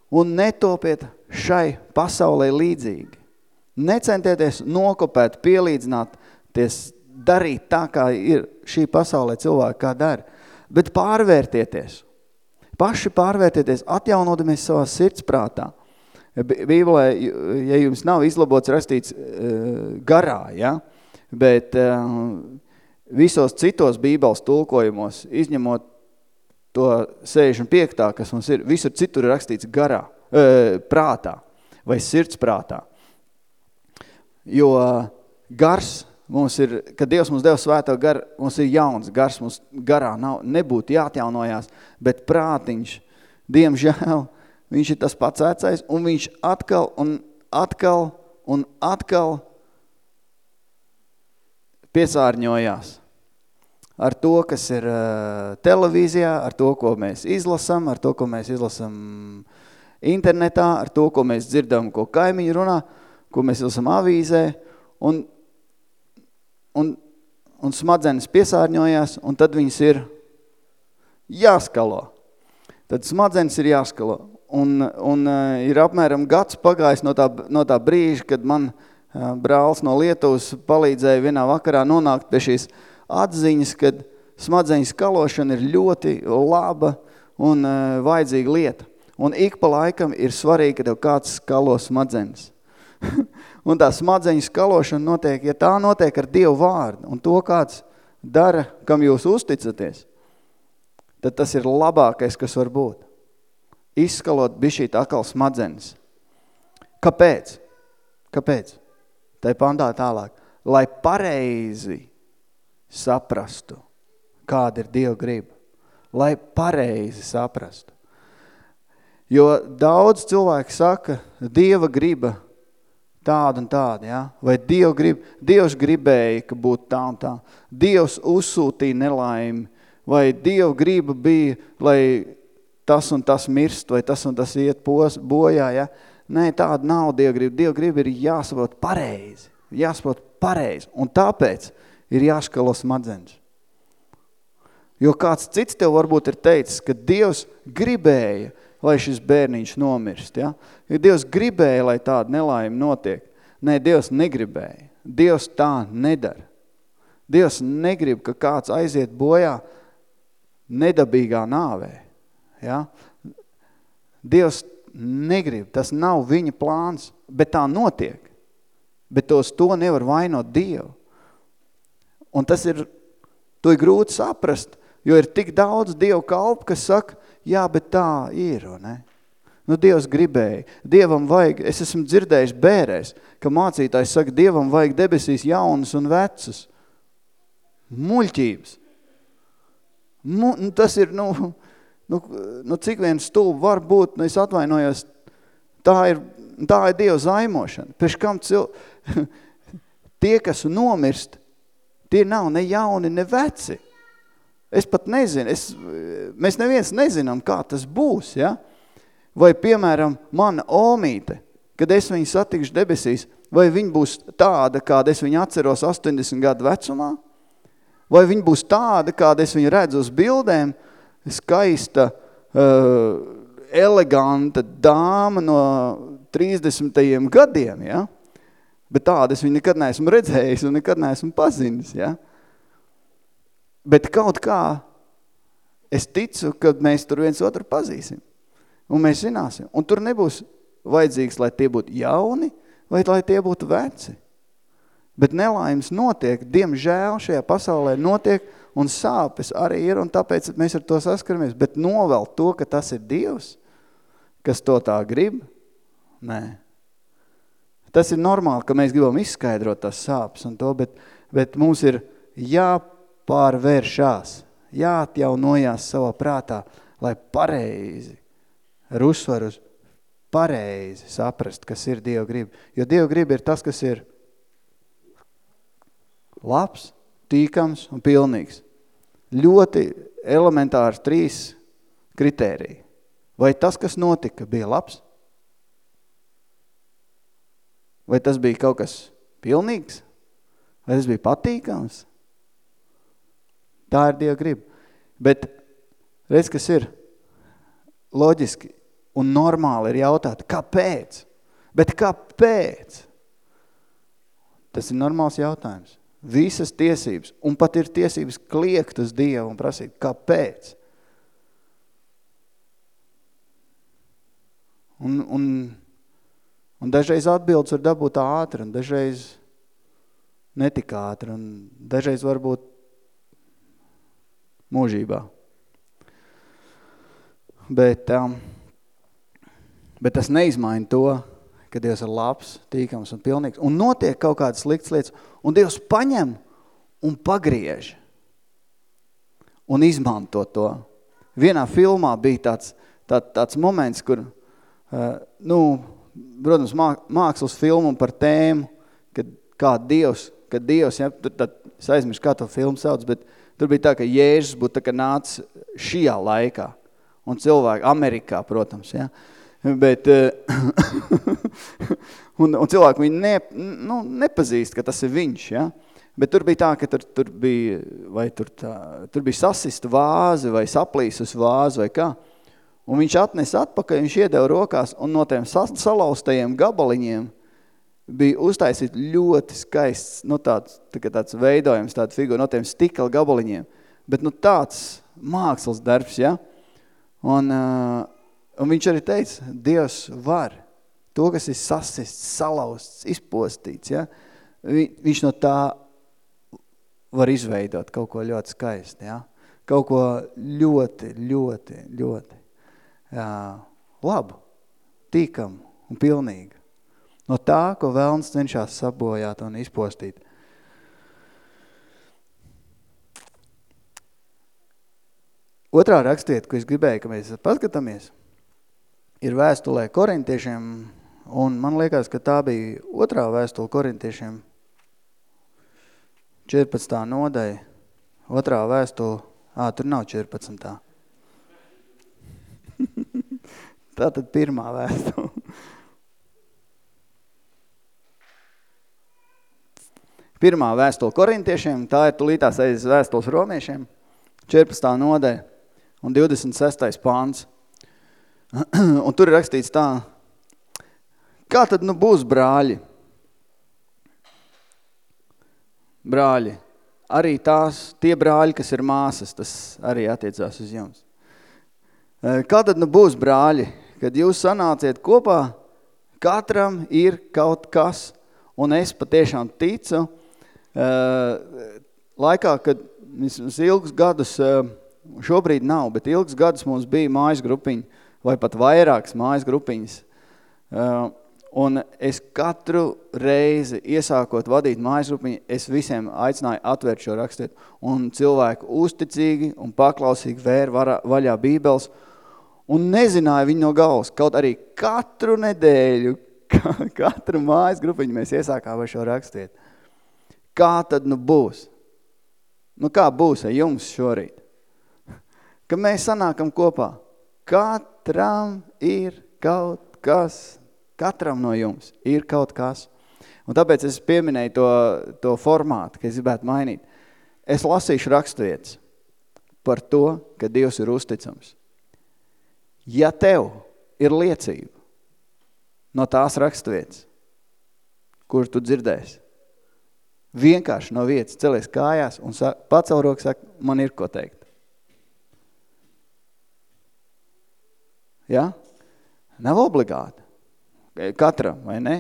un netopiet šai pasaulē līdzīgi. Necentieties nokopēt, pielīdzināt ties darīt tā, kā ir šī pasaulē cilvēki, kā dara, bet pārvērtieties. Paši pārvērtieties, atjaunodamies savā sirdsprātā. Bībelē, ja jums nav izlabots rastīts uh, garā, ja? bet uh, visos citos bībeles tulkojumos, izņemot to 65. kas mums ir, visur citur ir rakstīts garā, uh, prātā vai sirdsprātā. Jo gars Mums ir, kad Dievs mums deva svēto garu, mums ir jauns gars, mums garā nav, nebūtu jāatjaunojās, bet prātiņš, diemžēl, viņš ir tas pats vecais, un viņš atkal un atkal un atkal piesārņojās ar to, kas ir uh, televīzijā, ar to, ko mēs izlasam, ar to, ko mēs izlasam internetā, ar to, ko mēs dzirdam, ko kaimiņi runā, ko mēs izlasam avīzē, un un, un smadzenes piesārņojās, un tad viņas ir jāskalo. Tad smadzenes ir jāskalo. Un, un uh, ir apmēram gads pagājis no tā, no tā brīža, kad man uh, brālis no Lietuvas palīdzēja vienā vakarā nonākt pie šīs atziņas, kad smadzeņu skalošana ir ļoti laba un uh, vajadzīga lieta. Un ik pa laikam ir svarīgi, ka tev kāds skalo smadzenes. (laughs) un tā smadzeņu skalošana notiek, ja tā notiek ar Dievu vārdu, un to kāds dara, kam jūs uzticaties, tad tas ir labākais, kas var būt. Izskalot bišķīt atkal smadzenes. Kāpēc? Kāpēc? Tai pantā tālāk. Lai pareizi saprastu, kāda ir Dieva griba. Lai pareizi saprastu. Jo daudz cilvēku saka, Dieva griba tāda un tāda, ja? vai Diev grib, Dievs gribēja, ka būtu tā un tā. Dievs uzsūtīja nelaimi, vai Dieva griba bija, lai tas un tas mirst, vai tas un tas iet pos, bojā, ja? Nē, tāda nav Dieva griba. Dieva griba ir jāsaprot pareizi, jāsaprot pareizi, un tāpēc ir jāškalo smadzenes. Jo kāds cits tev varbūt ir teicis, ka Dievs gribēja, lai šis bērniņš nomirst. Ja? ja Dievs gribēja, lai tāda nelaime notiek. Nē, Dievs negribēja. Dievs tā nedara. Dievs negrib, ka kāds aiziet bojā nedabīgā nāvē. Ja? Dievs negrib, tas nav viņa plāns, bet tā notiek. Bet tos to nevar vainot Dievu. Un tas ir, to ir grūti saprast, jo ir tik daudz Dievu kalpu, kas saka, jā, bet tā ir, ne? Nu, Dievs gribēja. Dievam vajag, es esmu dzirdējis bērēs, ka mācītājs saka, Dievam vajag debesīs jaunas un vecas. Muļķības. Mu, nu, tas ir, nu, nu, nu, cik vien stulbu var būt, nu, es atvainojos, tā ir, tā ir Dieva zaimošana. Pēc kam cil... (laughs) tie, kas nomirst, tie nav ne jauni, ne veci. Es pat nezinu, es, mēs neviens nezinām, kā tas būs, ja? Vai, piemēram, mana omīte, kad es viņu satikšu debesīs, vai viņa būs tāda, kāda es viņu atceros 80 gadu vecumā? Vai viņa būs tāda, kāda es viņu redzu uz bildēm, skaista, uh, eleganta dāma no 30. gadiem, ja? Bet tāda es viņu nekad neesmu redzējis un nekad neesmu pazinis, ja? Bet kaut kā es ticu, ka mēs tur viens otru pazīsim. Un mēs zināsim. Un tur nebūs vajadzīgs, lai tie būtu jauni vai lai tie būtu veci. Bet nelaimes notiek, diemžēl šajā pasaulē notiek, un sāpes arī ir, un tāpēc mēs ar to saskaramies. Bet novēl to, ka tas ir Dievs, kas to tā grib, nē. Tas ir normāli, ka mēs gribam izskaidrot tās sāpes un to, bet, bet mums ir jāpārādās jāpārvēršās, jāatjaunojās savā prātā, lai pareizi, ar uzsvaru uz pareizi saprast, kas ir Dieva grib. Jo Dieva grib ir tas, kas ir labs, tīkams un pilnīgs. Ļoti elementārs trīs kritēriji. Vai tas, kas notika, bija labs? Vai tas bija kaut kas pilnīgs? Vai tas bija patīkams? Tā ir Dieva griba. Bet, redz, kas ir loģiski un normāli ir jautāt, kāpēc? Bet kāpēc? Tas ir normāls jautājums. Visas tiesības, un pat ir tiesības kliegt uz Dievu un prasīt, kāpēc? Un, un, un dažreiz atbildes var dabūt ātri, un dažreiz netik ātri, un dažreiz varbūt mūžībā. Bet, um, bet tas neizmaina to, ka Dievs ir labs, tīkams un pilnīgs. Un notiek kaut kādas sliktas lietas, un Dievs paņem un pagriež un izmanto to. Vienā filmā bija tāds, tā, tāds moments, kur, uh, nu, protams, mākslas filmu par tēmu, kad kā Dievs, kad Dievs, ja, tad, es aizmiršu, kā to filmu sauc, bet uh, Tur bija tā, ka Jēzus būtu tā, ka nācis šajā laikā. Un cilvēki, Amerikā, protams, ja. Bet, eh, (laughs) un, un cilvēki viņu ne, nu, nepazīst, ka tas ir viņš, ja. Bet tur bija tā, ka tur, tur bija, vai tur, tā, tur bija sasista vāze, vai saplīsus vāze, vai kā. Un viņš atnes atpakaļ, viņš iedeva rokās, un no tiem salaustajiem gabaliņiem bija uztaisīt ļoti skaists, nu tāds, tā tāds veidojums, tāda figura no tiem stikla gabaliņiem. Bet nu tāds mākslas darbs, ja? Un, uh, un viņš arī teica, Dievs var, to, kas ir sasists, salausts, izpostīts, ja? Vi, viņš no tā var izveidot kaut ko ļoti skaisti, ja? kaut ko ļoti, ļoti, ļoti jā, labu, tīkamu un pilnīgu. No tā, ko vēlns cenšas sabojāt un izpostīt. Otrā rakstieta, ko es gribēju, ka mēs paskatāmies, ir vēstulē korintiešiem, un man liekas, ka tā bija otrā vēstule korintiešiem, 14. nodaļa, otrā vēstule, ā, tur nav 14. (laughs) Tātad pirmā vēstule. Pirmā vēstule korintiešiem, tā ir tulītās aiz vēstules romiešiem, 14. nodaļa un 26. pāns. (clears throat) un tur ir rakstīts tā, kā tad nu būs brāļi? Brāļi, arī tās, tie brāļi, kas ir māsas, tas arī attiecās uz jums. Kā tad nu būs brāļi, kad jūs sanāciet kopā, katram ir kaut kas, un es patiešām ticu, laikā, kad mēs ilgus gadus, šobrīd nav, bet ilgus gadus mums bija mājas grupiņa, vai pat vairākas mājas grupiņas. Un es katru reizi, iesākot vadīt mājas grupiņu, es visiem aicināju atvērt šo rakstiet. Un cilvēku uzticīgi un paklausīgi vēr vaļā bībeles un nezināja viņu no galvas. Kaut arī katru nedēļu, (laughs) katru mājas grupiņu mēs iesākām ar šo rakstiet. Kā tad nu būs? Nu kā būs ar jums šorīt? (laughs) Kad mēs sanākam kopā, katram ir kaut kas, katram no jums ir kaut kas. Un tāpēc es pieminēju to, to formātu, ka es gribētu mainīt. Es lasīšu rakstvietas par to, ka Dievs ir uzticams. Ja tev ir liecība no tās rakstvietas, kur tu dzirdēsi, Vienkārši no vietas celies kājās un pacel roku saka, man ir ko teikt. Ja? Nav obligāti. Katram, vai ne?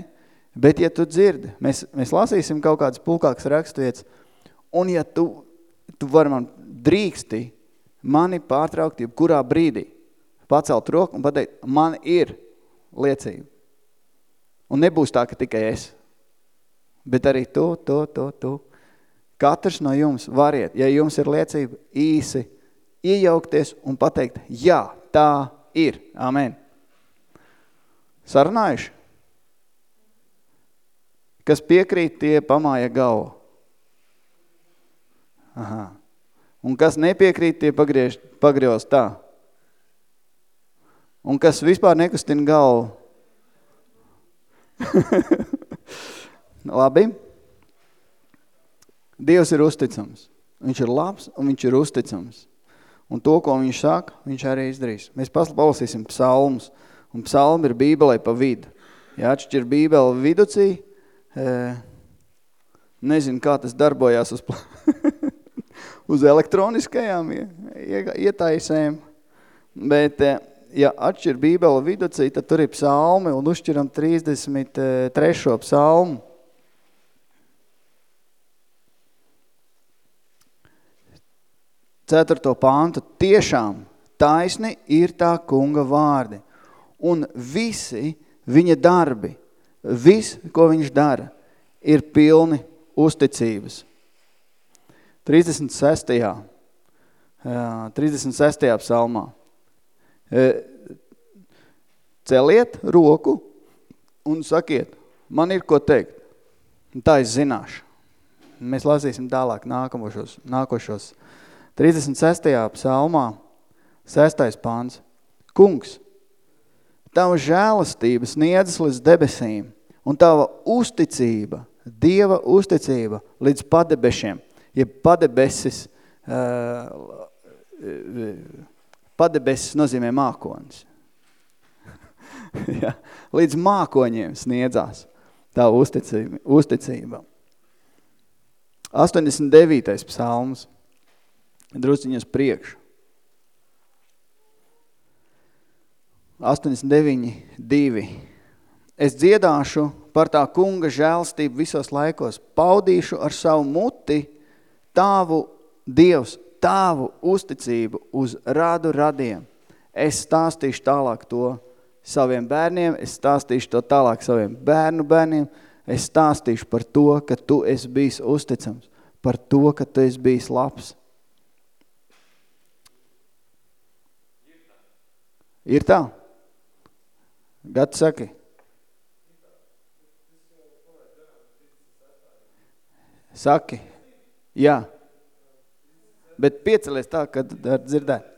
Bet ja tu dzirdi, mēs, mēs lasīsim kaut kādas pulkākas rakstvietas, un ja tu, tu vari man drīksti mani pārtraukt jebkurā brīdī, pacelt roku un pateikt, man ir liecība. Un nebūs tā, ka tikai es bet arī tu, tu, tu, tu. Katrs no jums variet, ja jums ir liecība, īsi iejaukties un pateikt, jā, tā ir. Amen. Sarunājuši? Kas piekrīt, tie pamāja galvu. Aha. Un kas nepiekrīt, tie pagriež, pagriež tā. Un kas vispār nekustina galvu. (laughs) Labi. Dievs ir uzticams. Viņš ir labs un viņš ir uzticams. Un to, ko viņš saka, viņš arī izdarīs. Mēs palasīsim psalmus. Un psalmi ir bībelē pa vidu. Ja atšķir bībeli viducī, e, nezinu, kā tas darbojās uz, (laughs) uz elektroniskajām ietaisēm, bet e, ja atšķir bībeli viducī, tad tur ir psalmi un uzšķiram 33. psalmu. Ceturto pāntu, tiešām taisni ir tā kunga vārdi. Un visi viņa darbi, viss, ko viņš dara, ir pilni uzticības. 36. 36. psalmā. Celiet roku un sakiet, man ir ko teikt. Tā es zināšu. Mēs lasīsim tālāk nākošos, nākošos 36. psalmā, 6. pāns. Kungs, tava žēlastība sniedzas līdz debesīm, un tava uzticība, Dieva uzticība līdz padebešiem, ja padebesis, uh, padebesis nozīmē mākonis. (laughs) ja, līdz mākoņiem sniedzās tā uzticība. uzticība. 89. psalms drusciņas priekšu. 89, 2. Es dziedāšu par tā kunga žēlstību visos laikos, paudīšu ar savu muti tāvu Dievs, tāvu uzticību uz radu radiem. Es stāstīšu tālāk to saviem bērniem, es stāstīšu to tālāk saviem bērnu bērniem, es stāstīšu par to, ka tu esi bijis uzticams, par to, ka tu esi bijis labs. Ir tā? Gati saki. Saki. Jā. Bet piecelies tā, kad dzirdēt.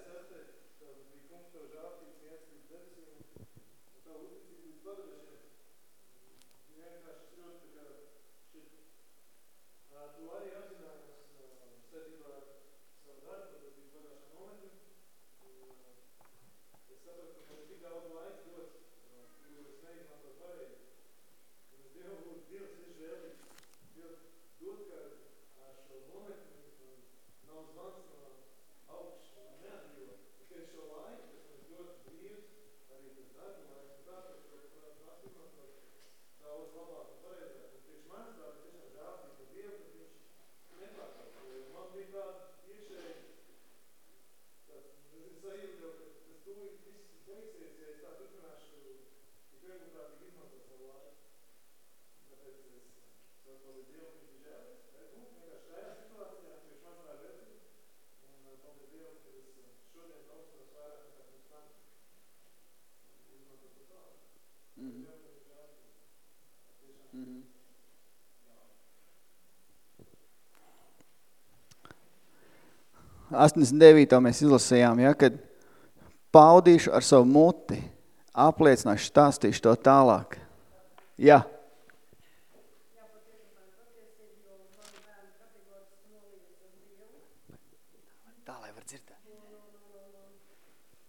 Mm -hmm. 89. mēs izlasījām, ja, kad paudīšu ar savu muti, apliecināšu, stāstīšu to tālāk. Ja. Tā, lai var dzirdēt.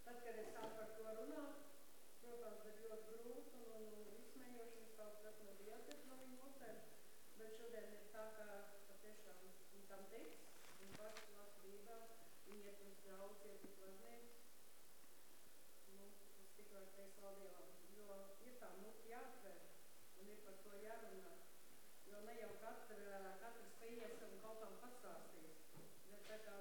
Tad, kad es sāku par to runāt, protams, bet ļoti grūti un, un izsmejoši, es kaut kas no dievties no viņu mutēm, bet šodien ir tā, ka patiešām viņi tam tic, un paši lasu bībā, viņi iet uz daudz, iet uz baznīcu, nu, es tikai teicu Dievam, jo ir tā muti jāatver, un ir par to jārunā, jo ne jau katra, katrs paies un kaut kam pastāstīs, bet tā kā,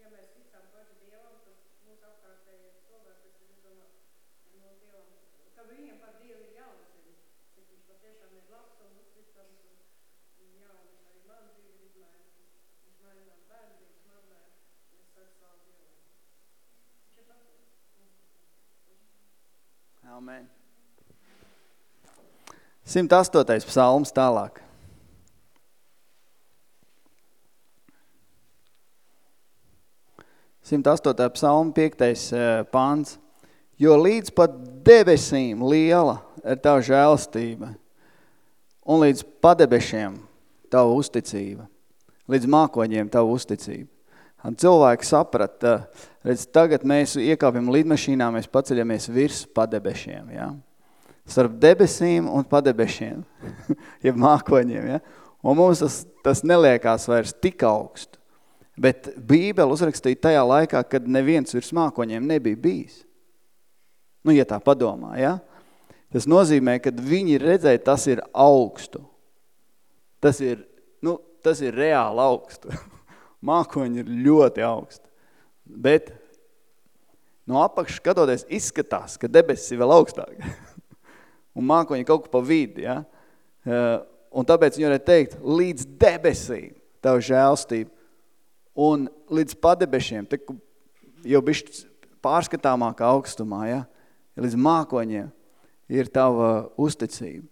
ja mēs ticām paši Dievam, tad mūsu apkārtējie cilvēki, kas ir izdomā no Dievam, ka viņiem par Dievu ir jāuzzina, cik viņš patiešām ir labs un uzticams, un, un jā, un arī man dzīve ir izmainījis, viņš mainās bērnu dzīves mazmē, un es saku slavu Dievam. Viņš ir labs. Amen. 108. psalms tālāk. Simt astotā psalma piektais pāns. Jo līdz pat debesīm liela ir tava žēlastība, un līdz padebešiem tava uzticība, līdz mākoņiem tava uzticība. Un cilvēki saprata, redz, tagad mēs iekāpjam lidmašīnā, mēs paceļamies virs padebešiem, ja? starp debesīm un padebešiem, (laughs) jeb mākoņiem, ja? un mums tas, tas neliekās vairs tik augstu. Bet Bībele uzrakstīja tajā laikā, kad neviens virs mākoņiem nebija bijis. Nu, ja tā padomā, ja? Tas nozīmē, ka viņi redzēja, tas ir augstu. Tas ir, tas ir reāli augstu. (laughs) Mākoņi ir ļoti augsti. Bet no apakšas skatoties izskatās, ka debesis ir vēl augstāk. (laughs) Un mākoņi kaut ko pa vidi, ja? Un tāpēc viņi varētu teikt, līdz debesīm tavu žēlstību un līdz padebešiem, te, jau bišķi pārskatāmākā augstumā, ja? līdz mākoņiem ir tava uzticība.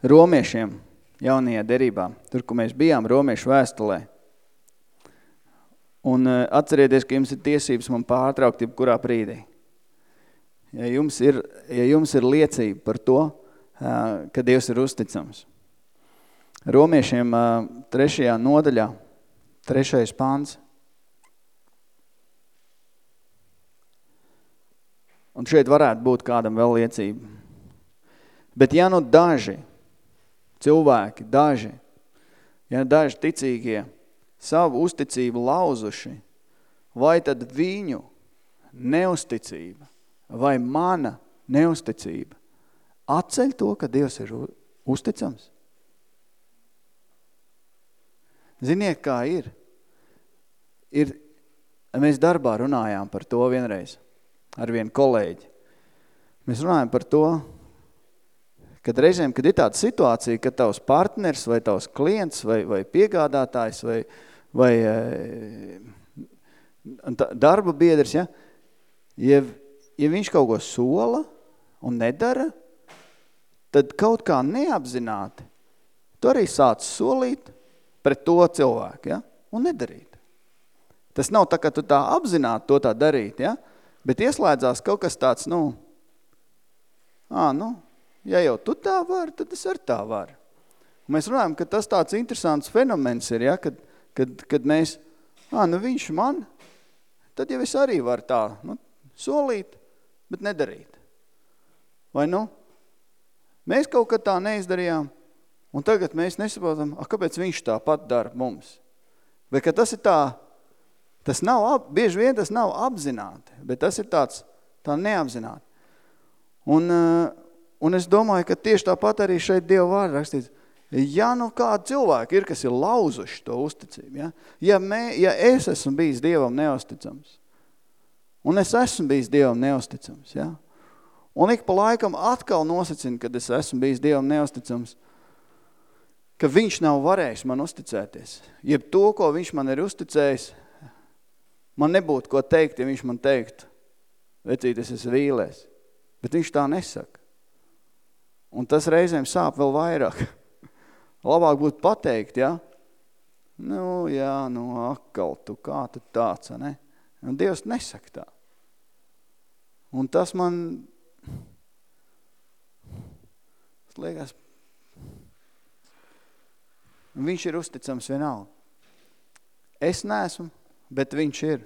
Romiešiem jaunajā derībā, tur, kur mēs bijām romiešu vēstulē. Un atcerieties, ka jums ir tiesības man pārtraukt jebkurā brīdī. Ja jums ir, ja jums ir liecība par to, ka Dievs ir uzticams. Romiešiem trešajā nodaļā, trešais pāns. Un šeit varētu būt kādam vēl liecība. Bet ja nu daži cilvēki, daži, ja daži ticīgie savu uzticību lauzuši, vai tad viņu neusticība vai mana neusticība atceļ to, ka Dievs ir uzticams? Ziniet, kā ir? ir? Mēs darbā runājām par to vienreiz ar vienu kolēģi. Mēs runājam par to, kad reizēm, kad ir tāda situācija, ka tavs partners vai tavs klients vai, vai piegādātājs vai, vai eh, darba biedrs, ja, ja, ja viņš kaut ko sola un nedara, tad kaut kā neapzināti tu arī sāc solīt pret to cilvēku, ja, un nedarīt. Tas nav tā, ka tu tā apzināti to tā darīt, ja, bet ieslēdzās kaut kas tāds, nu, ā, nu, ja jau tu tā vari, tad es ar tā varu. Mēs runājam, ka tas tāds interesants fenomens ir, ja, kad, kad, kad mēs, ā, nu viņš man, tad jau es arī varu tā, nu, solīt, bet nedarīt. Vai nu? Mēs kaut kad tā neizdarījām, un tagad mēs nesaprotam, a, kāpēc viņš tā pat dara mums. Vai ka tas ir tā, tas nav, bieži vien tas nav apzināti, bet tas ir tāds, tā neapzināti. Un, un es domāju, ka tieši tāpat arī šeit Dieva vārda rakstīts, ja nu kādi cilvēki ir, kas ir lauzuši to uzticību, ja, ja, mē, ja es esmu bijis Dievam neusticams, un es esmu bijis Dievam neusticams, ja, Un ik pa laikam atkal nosacina, kad es esmu bijis Dievam neusticams, ka viņš nav varējis man uzticēties. Jeb to, ko viņš man ir uzticējis, man nebūtu ko teikt, ja viņš man teiktu, vecīt, es esmu vīlēs. Bet viņš tā nesaka. Un tas reizēm sāp vēl vairāk. (laughs) Labāk būtu pateikt, ja? Nu, jā, nu, akal, tu kā tu tāds, ne? Un Dievs nesaka tā. Un tas man Tas liekas, viņš ir uzticams vienalga. Es neesmu, bet viņš ir.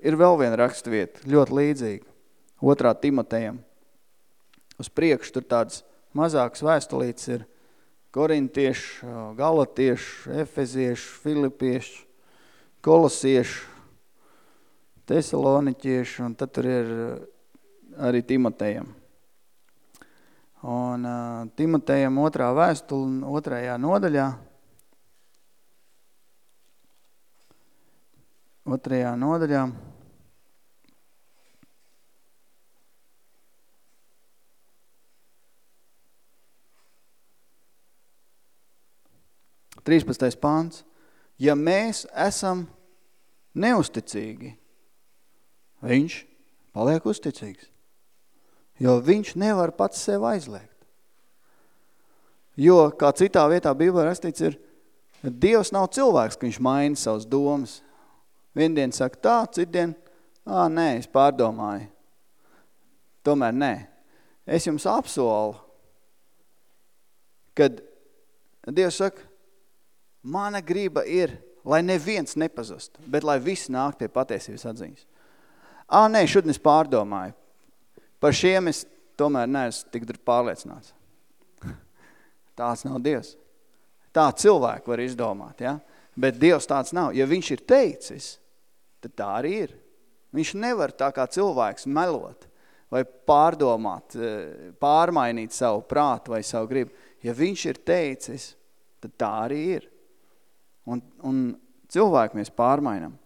Ir vēl viena rakstvieta, ļoti līdzīga. Otrā Timotejam. Uz priekšu tur tāds mazāks vēstulīts ir korintiešu, galatiešu, efeziešu, filipiešu, kolosiešu, tesaloniķiešu, un tad tur ir arī Timotejam. Un uh, Timotejam otrā vēstule, otrajā nodaļā, otrajā nodaļā, Trīspadsmitais pāns. Ja mēs esam neusticīgi, viņš paliek uzticīgs. Jo viņš nevar pats sev aizliegt. Jo, kā citā vietā Bībelē rakstīts ir, Dievs nav cilvēks, ka viņš maina savas domas. Viendien saka tā, citdien, ā, nē, es pārdomāju. Tomēr nē. Es jums apsolu, kad Dievs saka, mana griba ir, lai neviens nepazust, bet lai viss nāk pie patiesības atziņas. Ā, nē, šodien es pārdomāju. Par šiem es tomēr neesmu tik pārliecināts. (laughs) Tāds nav Dievs. Tā cilvēku var izdomāt, ja? bet Dievs tāds nav. Ja viņš ir teicis, tad tā arī ir. Viņš nevar tā kā cilvēks melot vai pārdomāt, eh, pārmainīt savu prātu vai savu gribu. Ja viņš ir teicis, tad tā arī ir. Un, un cilvēku mēs pārmainam.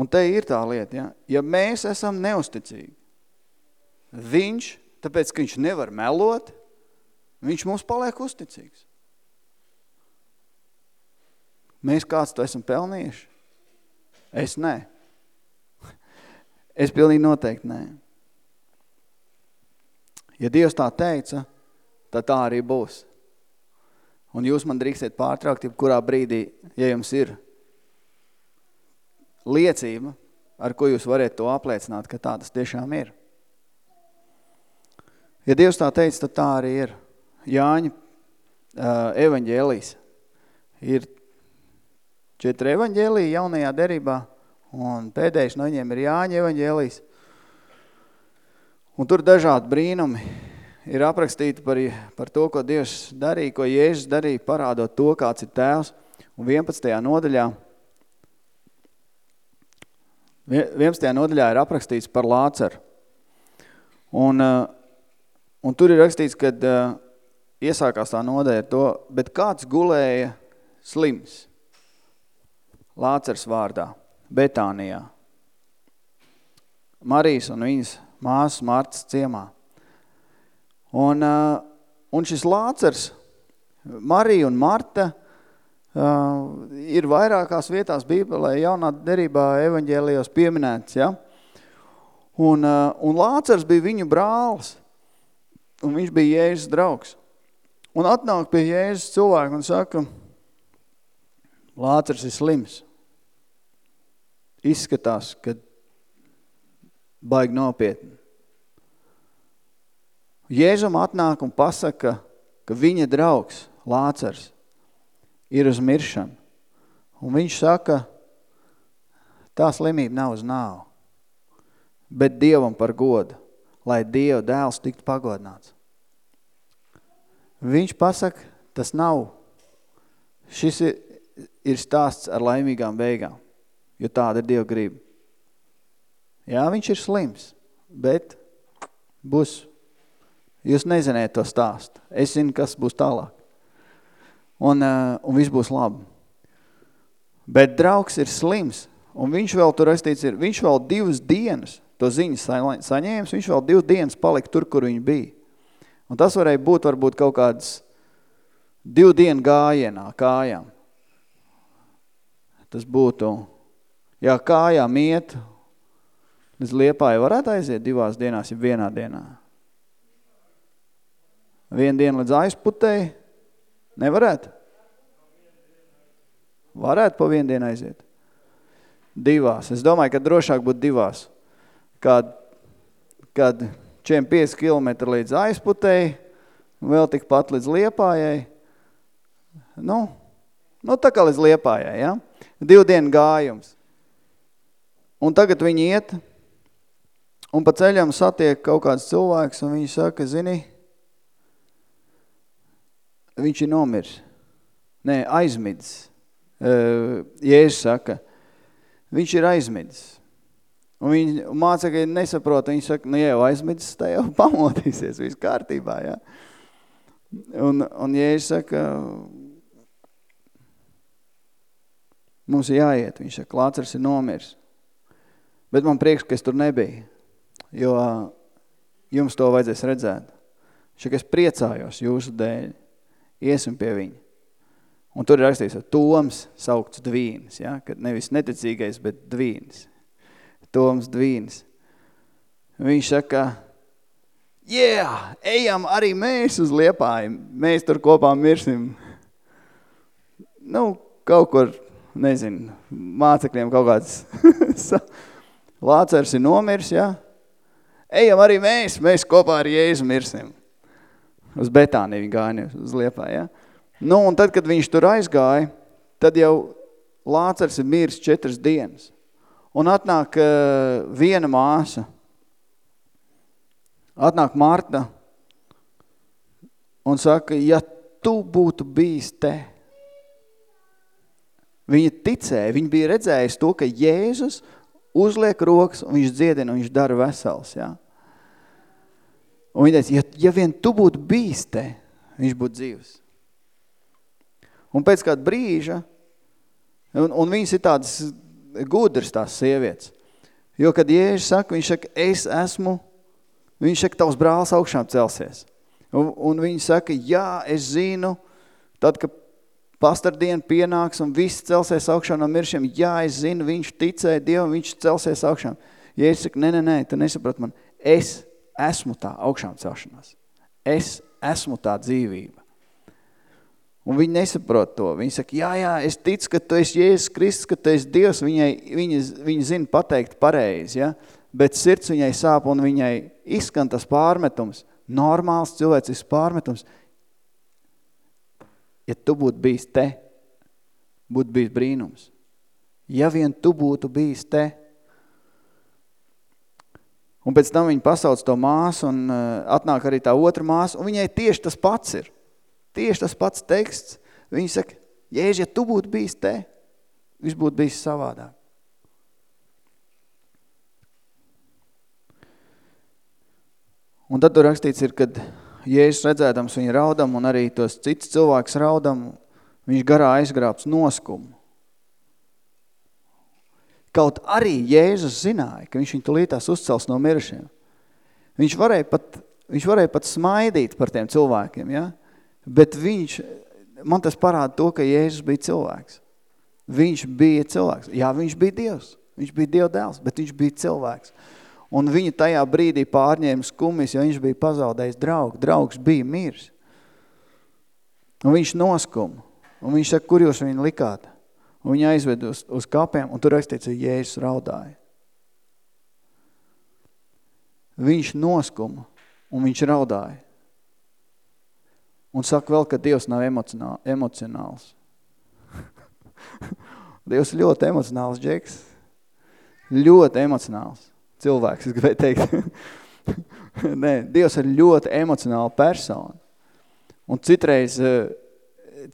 Un te ir tā lieta, ja, ja mēs esam neusticīgi, viņš, tāpēc, ka viņš nevar melot, viņš mums paliek uzticīgs. Mēs kāds to esam pelnījuši? Es nē. Es pilnīgi noteikti nē. Ja Dievs tā teica, tad tā arī būs. Un jūs man drīkstiet pārtraukt, kurā brīdī, ja jums ir liecība, ar ko jūs variet to apliecināt, ka tā tas tiešām ir. Ja Dievs tā teica, tad tā arī ir. Jāņa uh, evaņģēlijas. Ir četri evaņģēlija jaunajā derībā, un pēdējais no viņiem ir Jāņa evaņģēlijas. Un tur dažādi brīnumi ir aprakstīti par, par to, ko Dievs darīja, ko Jēzus darīja, parādot to, kāds ir tēvs. Un 11. nodaļā 11. nodaļā ir aprakstīts par Lāceru. Un, uh, un tur ir rakstīts, kad uh, iesākās tā nodaļa to, bet kāds gulēja slims Lācers vārdā, Betānijā. Marijas un viņas māsas Martas ciemā. Un, uh, un šis Lācers, Marija un Marta, uh, ir vairākās vietās Bībelē, jaunā derībā evaņģēlijos pieminēts, ja? Un, uh, un Lācers bija viņu brālis, un viņš bija Jēzus draugs. Un atnāk pie Jēzus cilvēku un saka, Lācers ir slims. Izskatās, ka baigi nopietni. Jēzum atnāk un pasaka, ka viņa draugs, Lācars, ir uz miršanu. Un viņš saka, tā slimība nav uz nāvu, bet Dievam par godu, lai Dieva dēls tiktu pagodināts. Viņš pasaka, tas nav, šis ir, ir stāsts ar laimīgām beigām, jo tāda ir Dieva grība. Jā, viņš ir slims, bet būs, jūs neziniet to stāstu. Es zinu, kas būs tālāk. Un, uh, un viss būs labi. Bet draugs ir slims, un viņš vēl tur rakstīts ir, viņš vēl divas dienas, to ziņu saņēmis, viņš vēl divas dienas palika tur, kur viņi bija. Un tas varēja būt varbūt kaut kāds divu dienu gājienā, kājām. Tas būtu, jā, kājām iet, līdz Liepāju varētu aiziet divās dienās, ja vienā dienā. Vienu dienu līdz aizputēji nevarētu? Varētu pa vienu dienu aiziet. Divās. Es domāju, ka drošāk būtu divās. Kad, kad 45 km līdz aizputēji, vēl tikpat līdz Liepājai. Nu, nu tā kā līdz Liepājai, ja? Divu dienu gājums. Un tagad viņi iet, un pa ceļam satiek kaut kāds cilvēks, un viņi saka, zini, viņš ir nomirs. Nē, aizmidzis. Jēzus saka, viņš ir aizmidzis. Un viņi mācekļi nesaprot, viņi saka, nu, ja jau aizmidzis, tā jau (laughs) pamotīsies, viss kārtībā, ja. Un, un Jēzus saka, mums ir jāiet, viņš saka, Lācars ir nomirs. Bet man prieks, ka es tur nebija, jo jums to vajadzēs redzēt. Viņš saka, es priecājos jūsu dēļ, iesim pie viņa. Un tur ir rakstīts, ka Toms saukts dvīns, ja? kad nevis neticīgais, bet dvīns. Toms dvīns. Viņš saka, yeah, ejam arī mēs uz Liepāju, mēs tur kopā mirsim. Nu, kaut kur, nezinu, mācekļiem kaut kāds (laughs) Lācers ir nomirs, ja? Ejam arī mēs, mēs kopā ar Jēzu mirsim. Uz Betāniju viņi gāja uz Liepāju, ja? Nu, un tad, kad viņš tur aizgāja, tad jau Lācars ir miris četras dienas. Un atnāk uh, viena māsa, atnāk Marta un saka, ja tu būtu bijis te, viņa ticēja, viņa bija redzējis to, ka Jēzus uzliek rokas un viņš dziedina un viņš dara vesels, jā. Un viņa teica, ja, ja vien tu būtu bijis te, viņš būtu dzīvs. Un pēc kāda brīža, un, un viņas ir tādas gudras tās sievietes, jo kad Jēzus saka, viņš saka, es esmu, viņš saka, tavs brālis augšām celsies. Un, un viņi saka, jā, es zinu, tad, kad pastardiena pienāks un viss celsies augšā no miršiem, jā, es zinu, viņš ticēja Dievam, viņš celsies augšām. Jēzus saka, nē, nē, nē, tu nesaprat man, es esmu tā augšām celšanās. Es esmu tā dzīvība. Un viņi nesaprot to. Viņi saka, jā, jā, es ticu, ka tu esi Jēzus Kristus, ka tu esi Dievs. Viņai, viņa, viņa zina pateikt pareizi, ja? bet sirds viņai sāp un viņai izskan tas pārmetums. Normāls cilvēcisks pārmetums. Ja tu būtu bijis te, būtu bijis brīnums. Ja vien tu būtu bijis te. Un pēc tam viņa pasauc to māsu un uh, atnāk arī tā otra māsa. Un viņai tieši tas pats ir. Tieši tas pats teksts. Viņa saka, Jēž, ja tu būtu bijis te, viss būtu bijis savādāk. Un tad tur rakstīts ir, kad Jēzus redzēdams viņu raudam un arī tos cits cilvēks raudam, viņš garā aizgrābs noskumu. Kaut arī Jēzus zināja, ka viņš viņu tulītās uzcels no mirušiem. Viņš varēja pat, viņš varēja pat smaidīt par tiem cilvēkiem, ja? bet viņš, man tas parāda to, ka Jēzus bija cilvēks. Viņš bija cilvēks. Jā, viņš bija Dievs. Viņš bija Dieva dēls, bet viņš bija cilvēks. Un viņu tajā brīdī pārņēma skumis, jo viņš bija pazaudējis draugu. Draugs bija mirs. Un viņš noskuma. Un viņš saka, kur jūs viņu likāt? Un viņa aizved uz, uz kapiem, un tur rakstīts, ka Jēzus raudāja. Viņš noskuma, un viņš raudāja. Un saka vēl, ka Dievs nav emocionāls. (laughs) Dievs ļoti emocionāls džeks. Ļoti emocionāls cilvēks, es gribēju teikt. (laughs) Nē, Dievs ir ļoti emocionāla persona. Un citreiz, eh,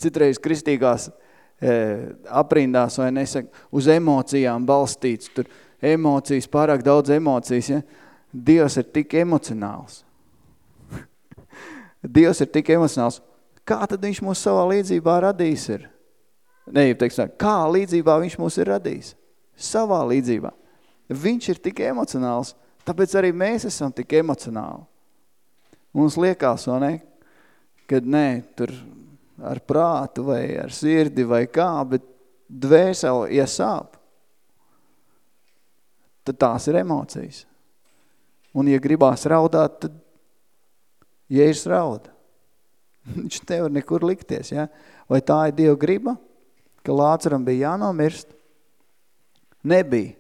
citreiz kristīgās eh, aprindās vai nesaka, uz emocijām balstīts, tur emocijas, pārāk daudz emocijas, ja? Dievs ir tik emocionāls. (laughs) Dievs ir tik emocionāls. Kā tad viņš mūs savā līdzībā radījis ir? Ne, teiksim, kā līdzībā viņš mūs ir radījis? Savā līdzībā. Viņš ir tik emocionāls, tāpēc arī mēs esam tik emocionāli. Mums liekas, vai ne, kad nē, tur ar prātu vai ar sirdi vai kā, bet dvēseli iesāp. Tad tās ir emocijas. Un, ja gribās raudāt, tad Jēzus rauda. (laughs) Viņš nevar nekur likties, ja? Vai tā ir Dieva griba, ka Lācaram bija jānomirst? Nebija.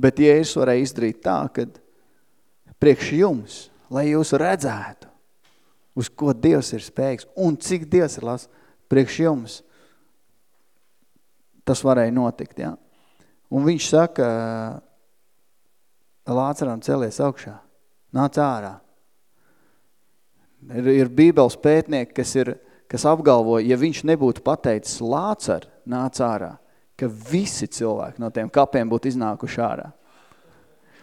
Bet Jēzus varēja izdarīt tā, ka priekš jums, lai jūs redzētu, uz ko Dievs ir spējīgs un cik Dievs ir labs, priekš jums, tas varēja notikt, ja? Un viņš saka, Lācaram celies augšā, nāc ārā. Ir, ir bībeles pētnieki, kas, ir, kas apgalvo, ja viņš nebūtu pateicis Lācar, nāc ārā, ka visi cilvēki no tiem kapiem būtu iznākuši ārā.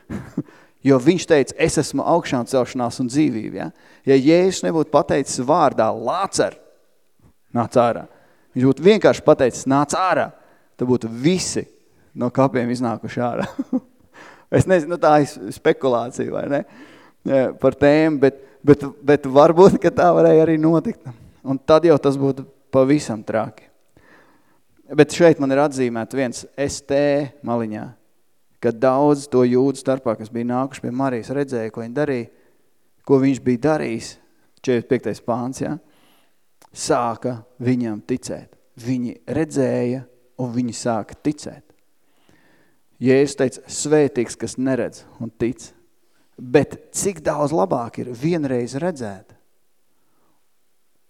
(laughs) jo viņš teica, es esmu augšām celšanās un dzīvība. Ja, ja Jēzus nebūtu pateicis vārdā Lācer, nāc ārā, viņš būtu vienkārši pateicis nāc ārā, tad būtu visi no kapiem iznākuši ārā. (laughs) es nezinu, nu tā ir spekulācija, vai ne, par tēmu, bet, bet, bet varbūt, ka tā varēja arī notikt. Un tad jau tas būtu pavisam traki. Bet šeit man ir atzīmēt viens ST maliņā, kad daudz to jūdu starpā, kas bija nākuši pie Marijas, redzēja, ko viņa darīja, ko viņš bija darījis, 45. pāns, ja, sāka viņam ticēt. Viņi redzēja un viņi sāka ticēt. Jēzus teica, svētīgs, kas neredz un tic. Bet cik daudz labāk ir vienreiz redzēt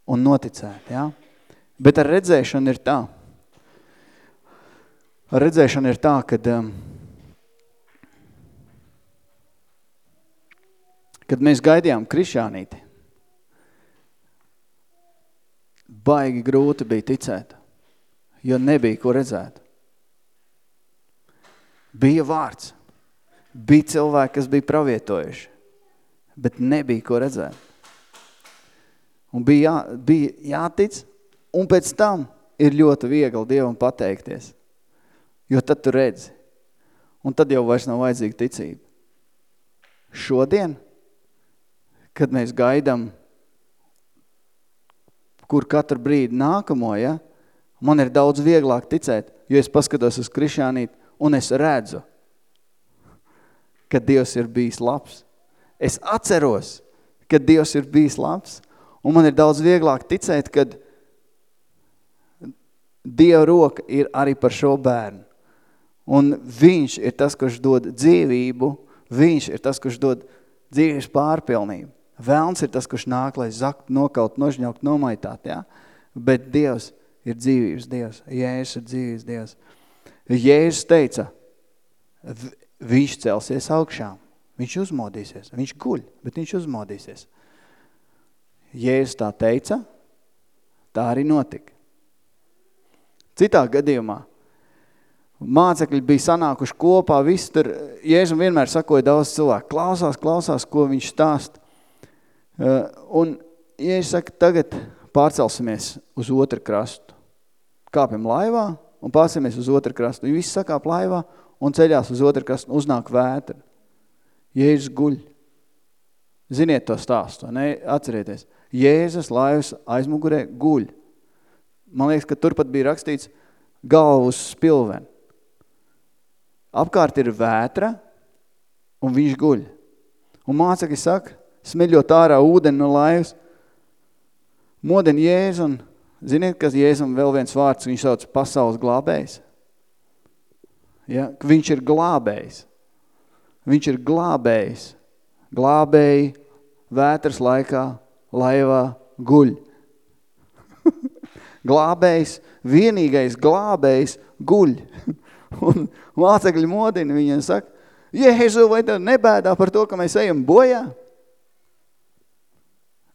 un noticēt, ja? Bet ar redzēšanu ir tā, redzēšana ir tā, kad, um, kad mēs gaidījām krišānīti, baigi grūti bija ticēt, jo nebija ko redzēt. Bija vārds, bija cilvēki, kas bija pravietojuši, bet nebija ko redzēt. Un bija, jā, bija jātic, un pēc tam ir ļoti viegli Dievam pateikties. Jo tad tu redzi. Un tad jau vairs nav vajadzīga ticība. Šodien, kad mēs gaidam, kur katru brīdi nākamo, ja, man ir daudz vieglāk ticēt, jo es paskatos uz krišānīt un es redzu, ka Dievs ir bijis labs. Es atceros, ka Dievs ir bijis labs, un man ir daudz vieglāk ticēt, kad Dieva roka ir arī par šo bērnu. Un viņš ir tas, kurš dod dzīvību, viņš ir tas, kurš dod dzīvības pārpilnību. Velns ir tas, kurš nāk, lai zakt, nokaut, nožņaukt, nomaitāt, ja? Bet Dievs ir dzīvības Dievs. Jēzus ir dzīvības Dievs. Jēzus teica, viņš celsies augšām. Viņš uzmodīsies. Viņš guļ, bet viņš uzmodīsies. Jēzus tā teica, tā arī notika. Citā gadījumā Mācekļi bija sanākuši kopā, viss tur, Jēzum vienmēr sakoja daudz cilvēku, klausās, klausās, ko viņš stāst. Uh, un, ja es saku, tagad pārcelsimies uz otru krastu, kāpjam laivā un pārcelsimies uz otru krastu, un visi sakāp laivā un ceļās uz otru krastu, uznāk vētra. Jēzus guļ. Ziniet to stāstu, ne? Atcerieties. Jēzus laivas aizmugurē guļ. Man liekas, ka turpat bija rakstīts galvu uz spilveni. Apkārt ir vētra, un viņš guļ. Un mācekļi saka, smeļot ārā ūdeni no laivas, modeni Jēzu, un ziniet, kas Jēzum vēl viens vārds, viņš sauc pasaules glābējs. Ja? Viņš ir glābējs. Viņš ir glābējs. Glābēji vētras laikā laivā guļ. (laughs) glābējs, vienīgais glābējs guļ. (laughs) Un mācekļi modina viņiem saka, Jēzu, vai tev nebēdā par to, ka mēs ejam bojā?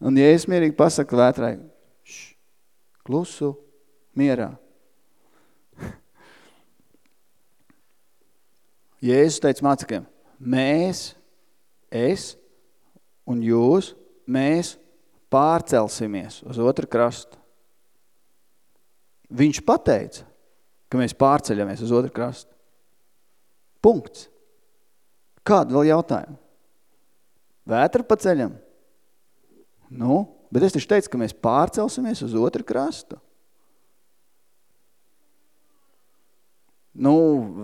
Un Jēzus mierīgi pasaka vētrai, š, klusu, mierā. (laughs) Jēzus teica mācekļiem, mēs, es un jūs, mēs pārcelsimies uz otru krastu. Viņš pateica, ka mēs pārceļamies uz otru krastu. Punkts. Kādu vēl jautājumu? Vētra pa ceļam? Nu, bet es taču teicu, ka mēs pārcelsimies uz otru krastu. Nu,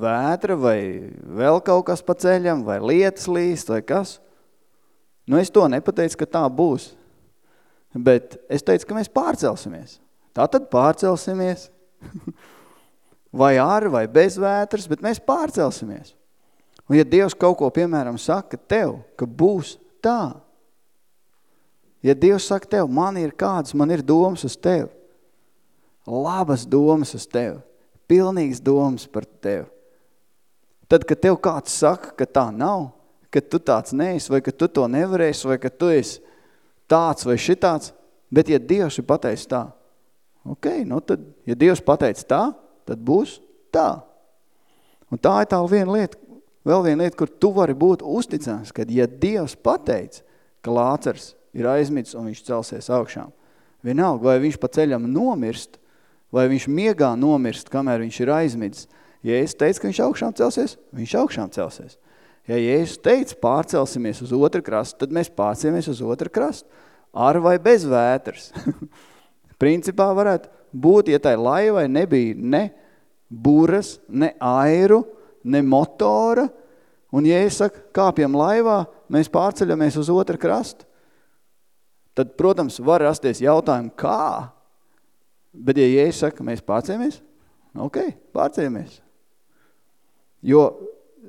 vētra vai vēl kaut kas pa ceļam, vai lietas līst, vai kas. Nu, es to nepateicu, ka tā būs. Bet es teicu, ka mēs pārcelsimies. Tā tad pārcelsimies. (laughs) vai ar, vai bez vētras, bet mēs pārcelsimies. Un ja Dievs kaut ko, piemēram, saka tev, ka būs tā, ja Dievs saka tev, man ir kāds, man ir domas uz tevi, labas domas uz tevi, pilnīgas domas par tevi, tad, kad tev kāds saka, ka tā nav, ka tu tāds neesi, vai ka tu to nevarēsi, vai ka tu esi tāds vai šitāds, bet ja Dievs ir pateicis tā, ok, nu tad, ja Dievs pateicis tā, tad būs tā. Un tā ir tā viena lieta, vēl viena lieta, kur tu vari būt uzticams, kad ja Dievs pateic, ka Lācars ir aizmits un viņš celsies augšām, vienalga, vai viņš pa ceļam nomirst, vai viņš miegā nomirst, kamēr viņš ir aizmits. Ja es teicu, ka viņš augšām celsies, viņš augšām celsies. Ja Jēzus teica, pārcelsimies uz otru krastu, tad mēs pārcelsimies uz otru krastu. Ar vai bez vētras. (laughs) Principā varētu būt, ja tai laivai nebija ne buras, ne airu, ne motora, un ja es saku, kāpjam laivā, mēs pārceļamies uz otru krastu, tad, protams, var rasties jautājumu, kā? Bet, ja Jēzus saka, mēs pārceļamies, ok, pārceļamies. Jo,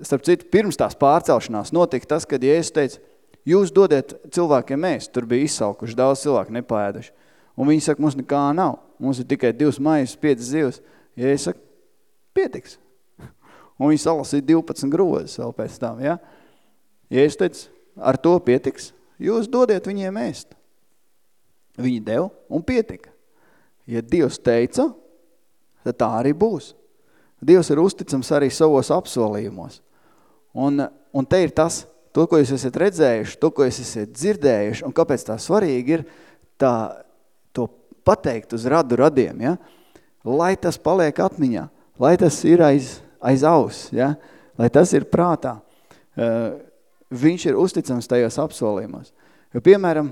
starp citu, pirms tās pārcelšanās notika tas, kad Jēzus teica, jūs dodiet cilvēkiem mēs, tur bija izsalkuši, daudz cilvēku nepāēduši. Un viņi saka, mums nekā nav, mums ir tikai divas maizes, piecas zivs. Ja es saku, pietiks. Un viņi salasīja 12 grozes vēl pēc tam, ja? Es teicu, ar to pietiks, jūs dodiet viņiem ēst. Viņi dev un pietika. Ja Dievs teica, tad tā arī būs. Dievs ir uzticams arī savos apsolījumos. Un, un te ir tas, to, ko jūs esat redzējuši, to, ko jūs esat dzirdējuši, un kāpēc tā svarīgi ir tā, to pateikt uz radu radiem, ja? lai tas paliek atmiņā lai tas ir aiz, aiz aus, ja? lai tas ir prātā. Uh, viņš ir uzticams tajos apsolījumos. Jo, piemēram,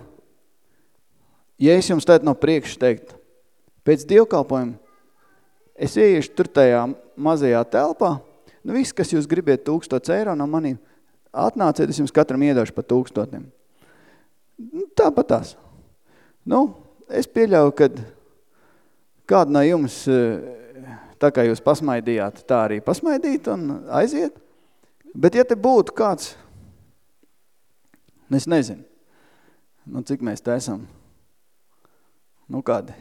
ja es jums teikt no priekša teikt, pēc dievkalpojuma es ieiešu tur tajā mazajā telpā, nu viss, kas jūs gribiet tūkstots eiro no manī, atnāciet, es jums katram iedošu pa tūkstotiem. Nu, tāpat tās. Nu, es pieļauju, kad kādu no jums uh, tā kā jūs pasmaidījāt, tā arī pasmaidīt un aiziet. Bet ja te būtu kāds, es nezinu, nu cik mēs te esam, nu kādi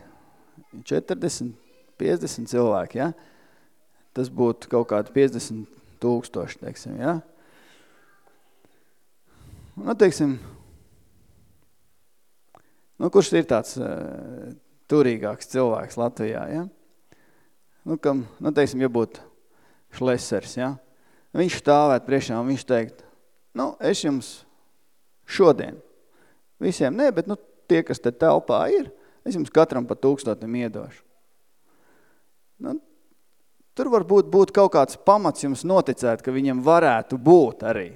40, 50 cilvēki, ja? Tas būtu kaut kādi 50 tūkstoši, teiksim, ja? Nu, teiksim, nu, kurš ir tāds uh, turīgāks cilvēks Latvijā, ja? nu, kam, nu, teiksim, ja būtu šlesers, ja, viņš stāvēt priekšā un viņš teikt, nu, es jums šodien Visiem nē, bet nu, tie, kas te telpā ir, es jums katram pa tūkstotim iedošu. Nu, tur varbūt būt kaut kāds pamats jums noticēt, ka viņam varētu būt arī.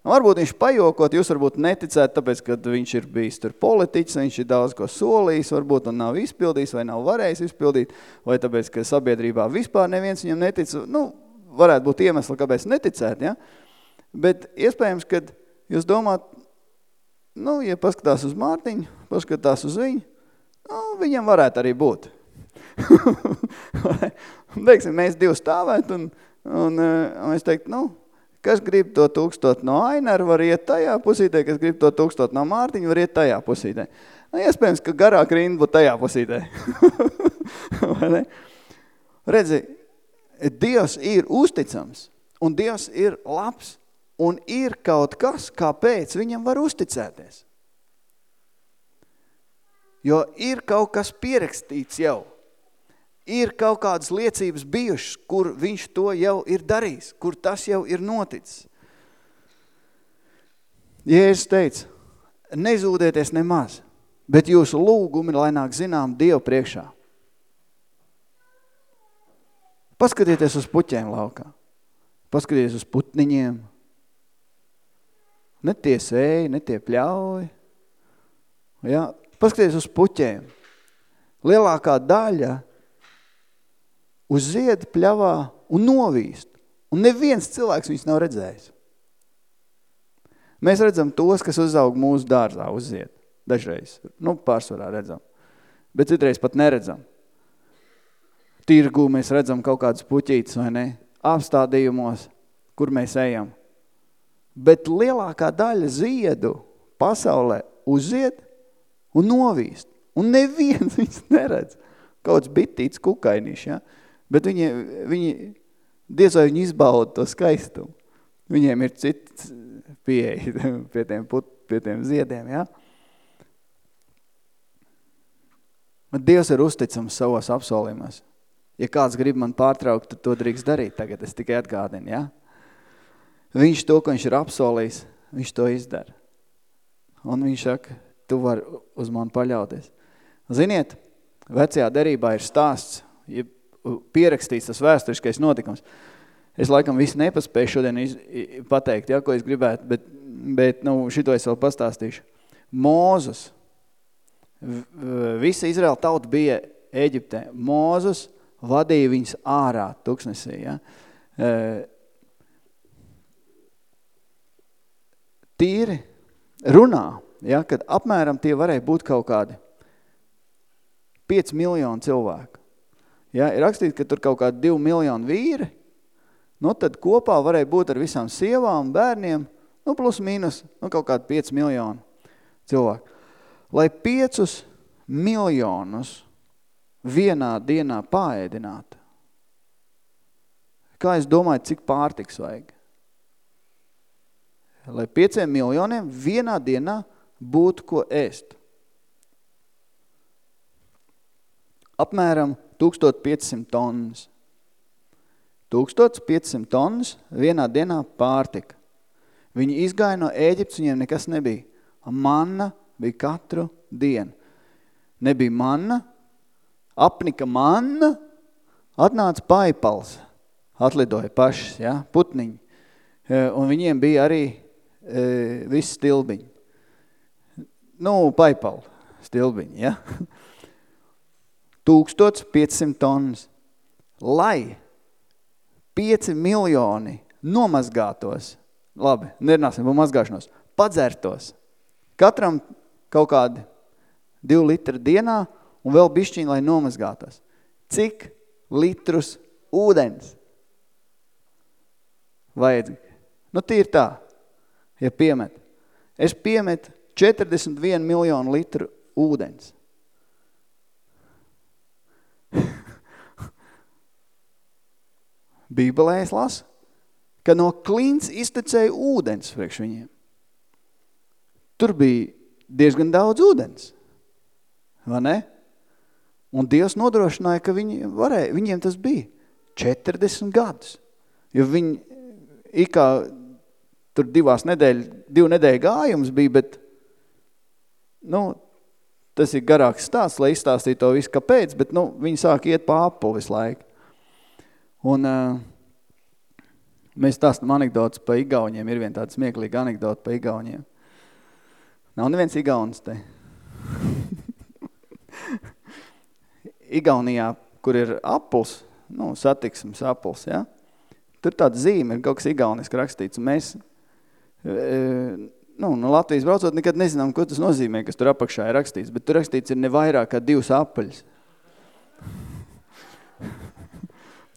Nu, varbūt viņš pajokot, jūs varbūt neticēt, tāpēc, ka viņš ir bijis tur politiķis, viņš ir daudz ko solījis, varbūt un nav izpildījis vai nav varējis izpildīt, vai tāpēc, ka sabiedrībā vispār neviens viņam netic. Nu, varētu būt iemesli, kāpēc neticēt, ja? Bet iespējams, kad jūs domāt, nu, ja paskatās uz Mārtiņu, paskatās uz viņu, nu, viņam varētu arī būt. (laughs) Teiksim, mēs divi stāvēt un, un, un es teiktu, nu, kas grib to tūkstot no Ainaru, var iet tajā pusītē, kas grib to tūkstot no Mārtiņa, var iet tajā pusītē. Nu, iespējams, ka garāk rinda būtu tajā pusītē. (laughs) Redzi, Dievs ir uzticams un Dievs ir labs un ir kaut kas, kāpēc viņam var uzticēties. Jo ir kaut kas pierakstīts jau. Ir kaut kādas liecības bijušas, kur viņš to jau ir darījis, kur tas jau ir noticis. Jēzus teica, nezūdieties nemaz, bet jūsu lūgumi, lai nāk zinām Dievu priekšā. Paskatieties uz puķiem laukā. Paskatieties uz putniņiem. Ne tie sēji, ne tie pļauji. Ja? Paskatieties uz puķiem. Lielākā daļa uz ziedu pļavā un novīst. Un neviens cilvēks viņus nav redzējis. Mēs redzam tos, kas uzaug mūsu dārzā uz ziedu. Dažreiz. Nu, pārsvarā redzam. Bet citreiz pat neredzam tirgu mēs redzam kaut kādus puķītus, vai ne? Apstādījumos, kur mēs ejam. Bet lielākā daļa ziedu pasaulē uziet un novīst. Un neviens (laughs) viņus neredz. Kauds bitīts kukainīši, ja? Bet viņi, viņi diez vai viņi izbauda to skaistumu. Viņiem ir cits pieeja (laughs) pie tiem, put, pie tiem ziediem, ja? Dievs ir uzticams savos apsolījumos. Ja kāds grib man pārtraukt, tad to drīkst darīt tagad, es tikai atgādinu, ja? Viņš to, ko viņš ir apsolījis, viņš to izdara. Un viņš saka, tu vari uz mani paļauties. Ziniet, vecajā derībā ir stāsts, ja pierakstīts tas vēsturiskais notikums. Es laikam visu nepaspēju šodien iz, pateikt, ja, ko es gribētu, bet, bet nu, šito es vēl pastāstīšu. Mūzus, visa Izraela tauta bija Eģiptē. Mūzus vadīja viņus ārā tuksnesī. Ja? E, tīri runā, ja, kad apmēram tie varēja būt kaut kādi 5 miljoni cilvēku. Ja, ir rakstīts, ka tur kaut kādi 2 miljoni vīri, nu tad kopā varēja būt ar visām sievām, bērniem, nu plus mīnus, nu kaut kādi 5 miljoni cilvēku. Lai 5 miljonus vienā dienā pāēdināt. Kā es domāju, cik pārtiks vajag? Lai pieciem miljoniem vienā dienā būtu ko ēst. Apmēram 1500 tonnas. 1500 tonnas vienā dienā pārtika. Viņi izgāja no Ēģiptes, viņiem nekas nebija. Manna bija katru dienu. Nebija manna, apnika manna, atnāca paipals, atlidoja pašas, ja, putniņi, e, un viņiem bija arī e, viss stilbiņi. Nu, paipali, stilbiņi, ja. (laughs) 1500 tonnas, lai 5 miljoni nomazgātos, labi, nerunāsim par mazgāšanos, padzertos, katram kaut kādi 2 litri dienā, un vēl bišķiņ, lai nomazgātos. Cik litrus ūdens vajadz? Nu, tīri tā, ja piemet. Es piemetu 41 miljonu litru ūdens. (laughs) Bībelē es lasu, ka no klints iztecēja ūdens priekš viņiem. Tur bija diezgan daudz ūdens, vai ne? Un Dievs nodrošināja, ka viņi varēja, viņiem tas bija 40 gadus. Jo viņi, ikā tur divās nedēļas, divu nedēļu gājums bija, bet nu, tas ir garāks stāsts, lai izstāstītu to visu, kāpēc, bet, nu, viņi sāk iet pa apuli visu laiku. Un uh, mēs stāstam anekdotas pa igauņiem, ir viena tāda smieklīga anekdota pa igauņiem. Nav neviens igauns te. (laughs) Igaunijā, kur ir apuls, nu, satiksmes apuls, ja? tur tāda zīme ir kaut kas igauniski rakstīts, mēs, e, nu, no Latvijas braucot, nekad nezinām, ko tas nozīmē, kas tur apakšā ir rakstīts, bet tur rakstīts ir ne vairāk kā divas apaļas.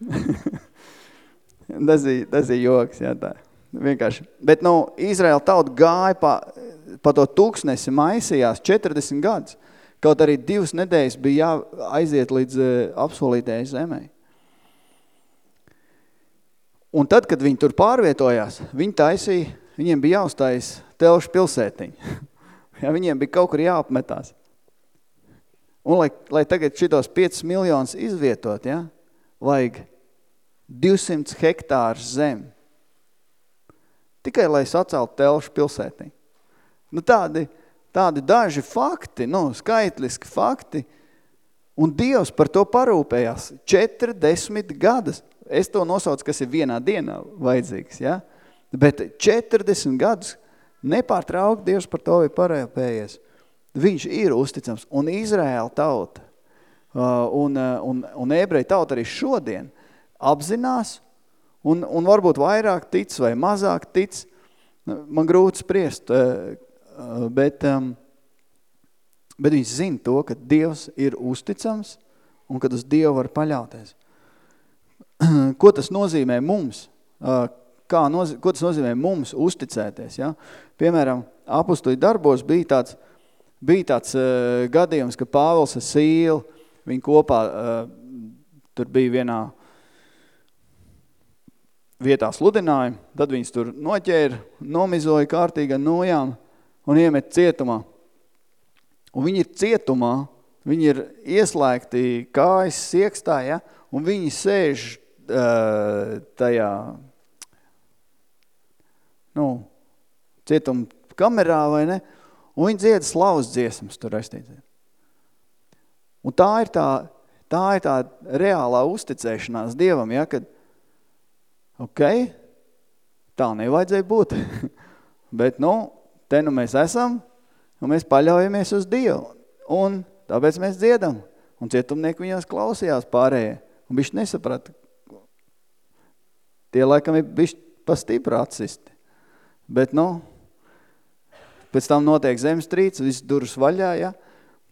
(laughs) tas, ir, tas ir joks, jā, tā. Vienkārši. Bet, nu, Izraela tauta gāja pa, pa to tūkstnesi maisījās 40 gadus. Kaut arī divas nedēļas bija jāaiziet līdz uh, apsolītējai zemē. Un tad, kad viņi tur pārvietojās, viņi taisīja, viņiem bija jāuztais telšu pilsētiņi. (laughs) ja, viņiem bija kaut kur jāapmetās. Un, lai, lai tagad šitos 5 miljonus izvietot, ja, vajag 200 hektārus zem. Tikai, lai saceltu telšu pilsētiņu. Nu, tādi, tādi daži fakti, nu, skaitliski fakti, un Dievs par to parūpējās 40 gadus. Es to nosaucu, kas ir vienā dienā vajadzīgs, ja? Bet 40 gadus nepārtraukt Dievs par to ir parūpējies. Viņš ir uzticams, un Izraēla tauta, uh, un, uh, un, un ebreja tauta arī šodien apzinās, un, un varbūt vairāk tic vai mazāk tic, man grūti spriest, uh, bet, um, bet viņš zina to, ka Dievs ir uzticams un ka uz Dievu var paļauties. (clears throat) Ko tas nozīmē mums? Kā noz, ko tas nozīmē mums uzticēties? Ja? Piemēram, apustuļu darbos bija tāds, bija tāds uh, gadījums, ka Pāvils ar Sīlu, viņi kopā uh, tur bija vienā vietā sludināja, tad viņus tur noķēra, nomizoja kārtīgi nojām, un iemet cietumā. Un viņi ir cietumā, viņi ir ieslēgti kājas siekstā, ja? un viņi sēž uh, tajā, nu, cietuma kamerā, vai ne? Un viņi dzied slavas dziesmas tur aiztīdzē. Un tā ir tā, tā ir tā reālā uzticēšanās Dievam, ja, kad, ok, tā nevajadzēja būt, (laughs) bet, nu, te nu mēs esam, un mēs paļaujamies uz Dievu. Un tāpēc mēs dziedam. Un cietumnieki viņos klausījās pārējie. Un bišķi nesaprata. Tie laikam ir bišķi pa stipru atsisti. Bet, nu, pēc tam notiek zemestrīts, viss durus vaļā, ja?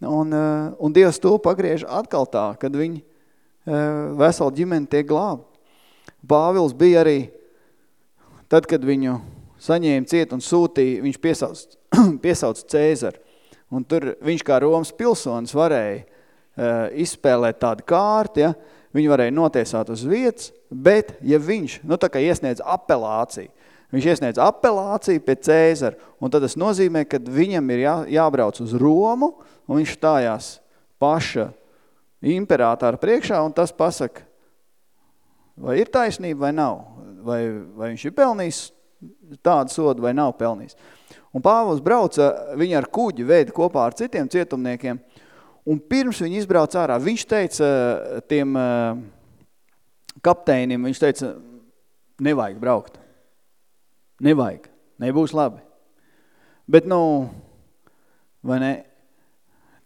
Un, uh, un Dievs to pagriež atkal tā, kad viņi uh, veseli ģimeni tiek glābi. Pāvils bija arī, tad, kad viņu saņēma ciet un sūtīja, viņš piesauc, (clears throat) piesauc Cēzaru. Un tur viņš kā Romas pilsonis varēja uh, izspēlēt tādu kārti, ja, viņu varēja notiesāt uz vietas, bet ja viņš, nu tā kā iesniedz apelāciju, viņš iesniedz apelāciju pie Cēzara, un tad tas nozīmē, ka viņam ir jā, jābrauc uz Romu, un viņš stājās paša imperātāra priekšā, un tas pasaka, vai ir taisnība vai nav, vai, vai viņš ir pelnījis tādu sodu vai nav pelnījis. Un Pāvils brauca, viņi ar kuģi veida kopā ar citiem cietumniekiem, un pirms viņi izbrauca ārā, viņš teica tiem eh, kapteinim, viņš teica, nevajag braukt. Nevajag, nebūs labi. Bet, nu, vai ne,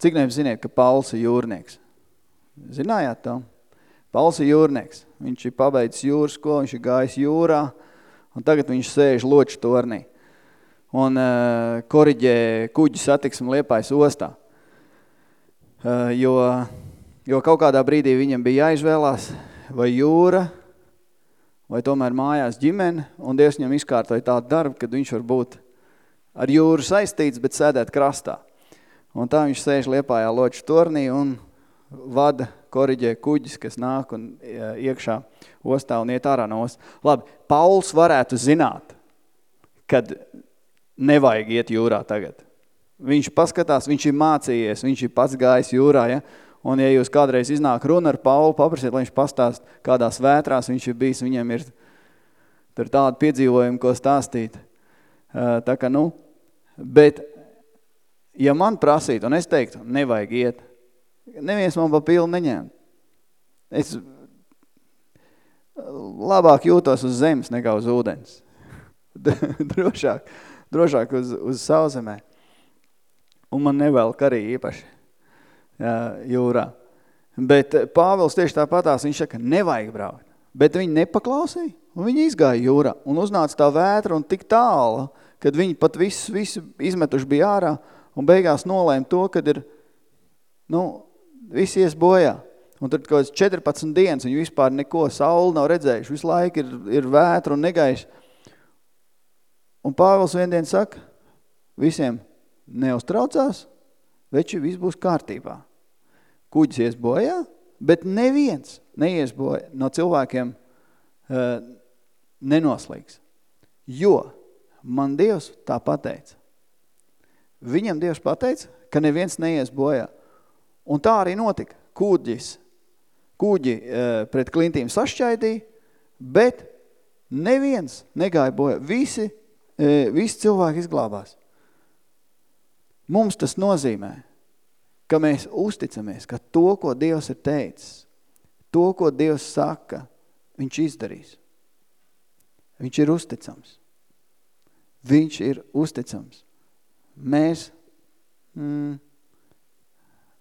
cik nevis ziniet, ka Pauls ir jūrnieks? Zinājāt to? Pauls ir jūrnieks. Viņš ir pabeidzis jūras skolu, viņš ir gājis jūrā, Un tagad viņš sēž loču tornī un uh, koriģē kuģu satiksmi Liepājas ostā. Uh, jo, jo kaut kādā brīdī viņam bija jāizvēlās vai jūra, vai tomēr mājās ģimene, un Dievs viņam izkārtoja tādu darbu, kad viņš var būt ar jūru saistīts, bet sēdēt krastā. Un tā viņš sēž Liepājā loču tornī un vada, koriģē kuģis, kas nāk un iekšā ostā un iet ārā no ostas. Labi, Pauls varētu zināt, kad nevajag iet jūrā tagad. Viņš paskatās, viņš ir mācījies, viņš ir pats gājis jūrā, ja? Un ja jūs kādreiz iznāk runa ar Paulu, paprasiet, lai viņš pastāst, kādās vētrās viņš ir bijis, viņam ir tur tādu piedzīvojumu, ko stāstīt. Tā kā, nu, bet ja man prasītu, un es teiktu, nevajag iet, neviens man pa pilnu neņem. Es labāk jūtos uz zemes nekā uz ūdens. (laughs) drošāk, drošāk uz, uz sauzemē. Un man nevēlk arī īpaši jūrā. Bet Pāvils tieši tāpatās, viņš saka, nevajag braukt. Bet viņi nepaklausīja, un viņi izgāja jūrā. Un uznāca tā vētra un tik tāla, kad viņi pat visu, visu izmetuši bija ārā, un beigās nolēma to, kad ir, nu, visi ies bojā. Un tur kaut 14 dienas, viņi vispār neko sauli nav redzējuši, visu laiku ir, ir vētra un negaiši. Un Pāvils vien dien saka, visiem neuztraucās, veči viss būs kārtībā. Kuģis ies bojā, bet neviens neies bojā no cilvēkiem uh, nenoslīgs. Jo man Dievs tā pateica. Viņam Dievs pateica, ka neviens neies bojā. Un tā arī notika. Kūģis, kūģi uh, pret klintīm sašķaidīja, bet neviens negāja bojā. Visi, uh, visi cilvēki izglābās. Mums tas nozīmē, ka mēs uzticamies, ka to, ko Dievs ir teicis, to, ko Dievs saka, viņš izdarīs. Viņš ir uzticams. Viņš ir uzticams. Mēs, mm,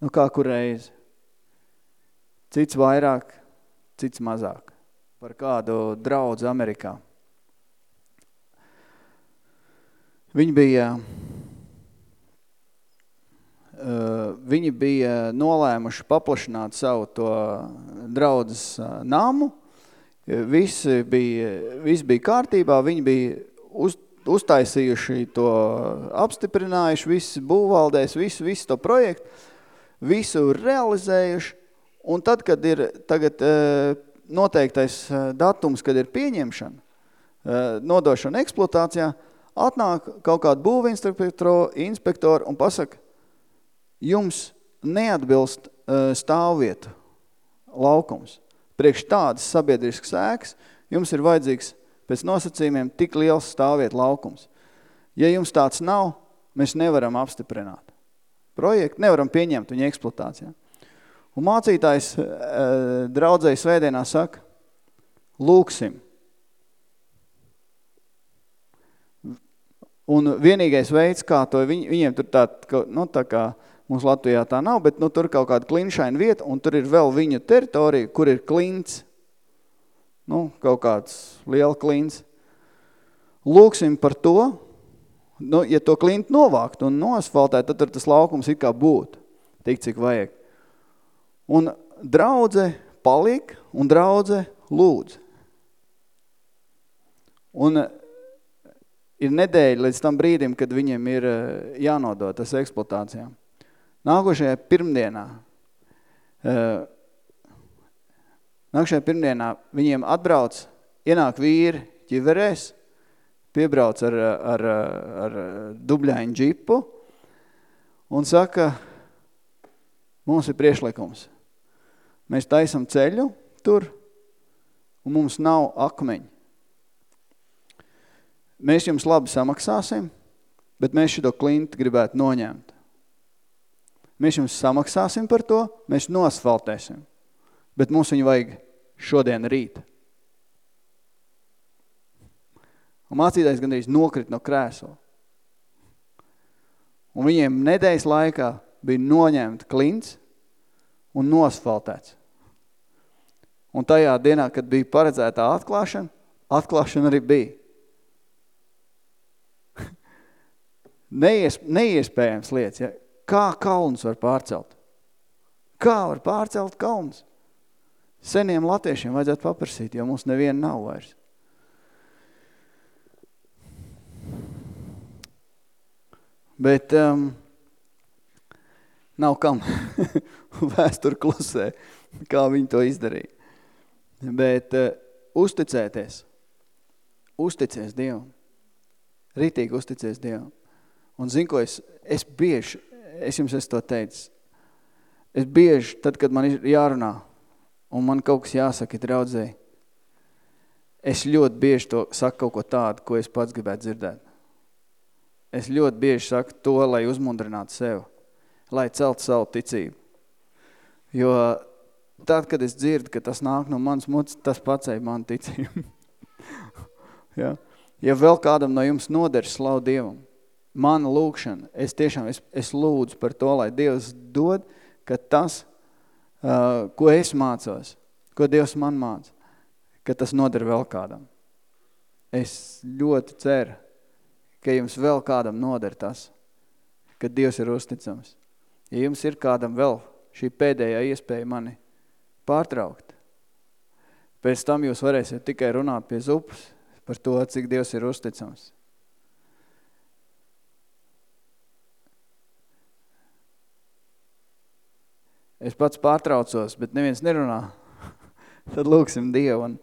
nu kā kur reizi, cits vairāk, cits mazāk, par kādu draudzu Amerikā. Viņi bija, uh, viņi bija nolēmuši paplašināt savu to draudzes uh, namu, visi bija, visi bija kārtībā, viņi bija uz, uztaisījuši to, apstiprinājuši, visi būvvaldēs, visu, visu to projektu, visu realizējuši, un tad, kad ir tagad e, noteiktais datums, kad ir pieņemšana, nodošana eksploatācijā, atnāk kaut kādu būvinspektoru un pasaka, jums neatbilst stāvvietu laukums. Priekš tādas sabiedriskas ēkas jums ir vajadzīgs pēc nosacījumiem tik liels stāviet laukums. Ja jums tāds nav, mēs nevaram apstiprināt. Projektu nevaram pieņemt viņa eksploatācijā. Un mācītājs e, draudzēji svētdienā saka, lūksim. Un vienīgais veids, kā to viņ, viņiem tur tā, nu, tā kā mums Latvijā tā nav, bet nu, tur kaut kāda klinšaina vieta, un tur ir vēl viņu teritorija, kur ir klints nu, kaut kāds liela klints. Lūksim par to, nu, ja to klintu novākt un nosfaltēt, tad tas laukums it kā būtu, tik cik vajag. Un draudze paliek un draudze lūdz. Un eh, ir nedēļa līdz tam brīdim, kad viņiem ir eh, jānodot tas eksploatācijām. Nākošajā pirmdienā uh, Nākšajā pirmdienā viņiem atbrauc, ienāk vīri ķiverēs, piebrauc ar, ar, ar dubļainu džipu un saka, mums ir priešlikums. Mēs taisam ceļu tur un mums nav akmeņi. Mēs jums labi samaksāsim, bet mēs šito klintu gribētu noņemt. Mēs jums samaksāsim par to, mēs nosfaltēsim, bet mums viņu vajag šodien rīt. Un mācītājs gandrīz nokrit no krēsla. Un viņiem nedēļas laikā bija noņemta klints un nosfaltēts. Un tajā dienā, kad bija paredzētā atklāšana, atklāšana arī bija. (laughs) Neies, neiespējams lietas. Ja? Kā kalns var pārcelt? Kā var pārcelt kalns? Seniem latviešiem vajadzētu paprasīt, jo mums neviena nav vairs. Bet um, nav kam (laughs) vēstur klusē, kā viņi to izdarīja. Bet uh, uzticēties, uzticies Dievam, rītīgi uzticies Dievam. Un zinu, ko es, es bieži, es jums esmu to teicis, es bieži, tad, kad man ir jārunā, un man kaut kas jāsaka draudzēji, es ļoti bieži to saku kaut ko tādu, ko es pats gribētu dzirdēt. Es ļoti bieži saku to, lai uzmundrinātu sevi, lai celt savu ticību. Jo tad, kad es dzirdu, ka tas nāk no manas mutas, tas pacēja man ticību. (laughs) ja? ja vēl kādam no jums noder slavu Dievam, mana lūkšana, es tiešām, es, es lūdzu par to, lai Dievs dod, ka tas, uh, ko es mācos, ko Dievs man māca, ka tas noder vēl kādam. Es ļoti ceru, ka jums vēl kādam noder tas, ka Dievs ir uzticams. Ja jums ir kādam vēl šī pēdējā iespēja mani pārtraukt, pēc tam jūs varēsiet tikai runāt pie zupas par to, cik Dievs ir uzticams. Es pats pārtraucos, bet neviens nerunā. (laughs) Tad lūksim Dievu. Un,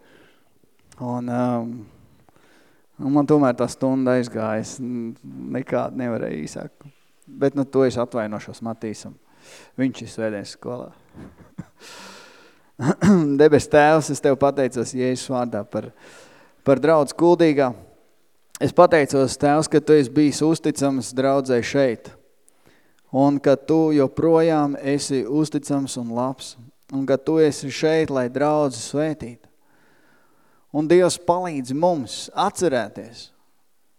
un um, Un man tomēr tā stunda aizgājas, nekādu nevarēja īsāk. Bet nu to es atvainošos Matīsam. Viņš ir svētdienas skolā. (laughs) Debes tēvs, es tev pateicos Jēzus vārdā par, par draudz kuldīgā. Es pateicos tēvs, ka tu esi bijis uzticams draudzē šeit. Un ka tu joprojām esi uzticams un labs. Un ka tu esi šeit, lai draudzi svētītu. Un Dievs palīdz mums atcerēties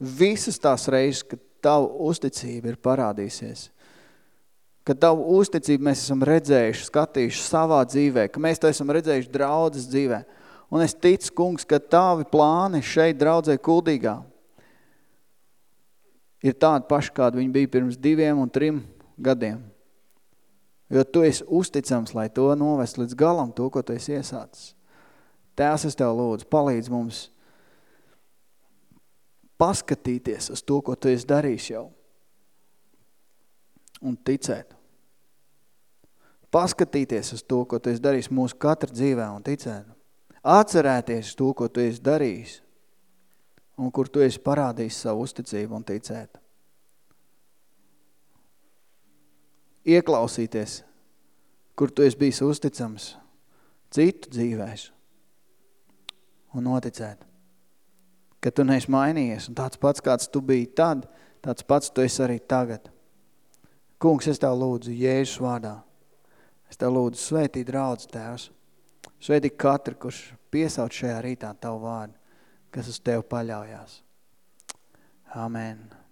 visas tās reizes, kad tavu uzticība ir parādīsies. Kad tavu uzticību mēs esam redzējuši, skatījuši savā dzīvē, ka mēs to esam redzējuši draudzes dzīvē. Un es ticu, kungs, ka tavi plāni šeit draudzē kuldīgā ir tādi paši, kādi viņi bija pirms diviem un trim gadiem. Jo tu esi uzticams, lai to novest līdz galam, to, ko tu esi iesācis. Tēvs, es Tev lūdzu, palīdz mums paskatīties uz to, ko Tu esi darījis jau un ticēt. Paskatīties uz to, ko Tu esi darījis mūsu katra dzīvē un ticēt. Atcerēties to, ko Tu esi darījis un kur Tu esi parādījis savu uzticību un ticēt. Ieklausīties, kur Tu esi bijis uzticams citu dzīvēs un noticēt, ka tu neesi mainījies un tāds pats, kāds tu biji tad, tāds pats tu esi arī tagad. Kungs, es Tev lūdzu Jēzus vārdā. Es Tev lūdzu svētīt draudz, Tēvs. Svētīt katru, kurš piesauc šajā rītā Tavu vārdu, kas uz Tev paļaujās. Amen.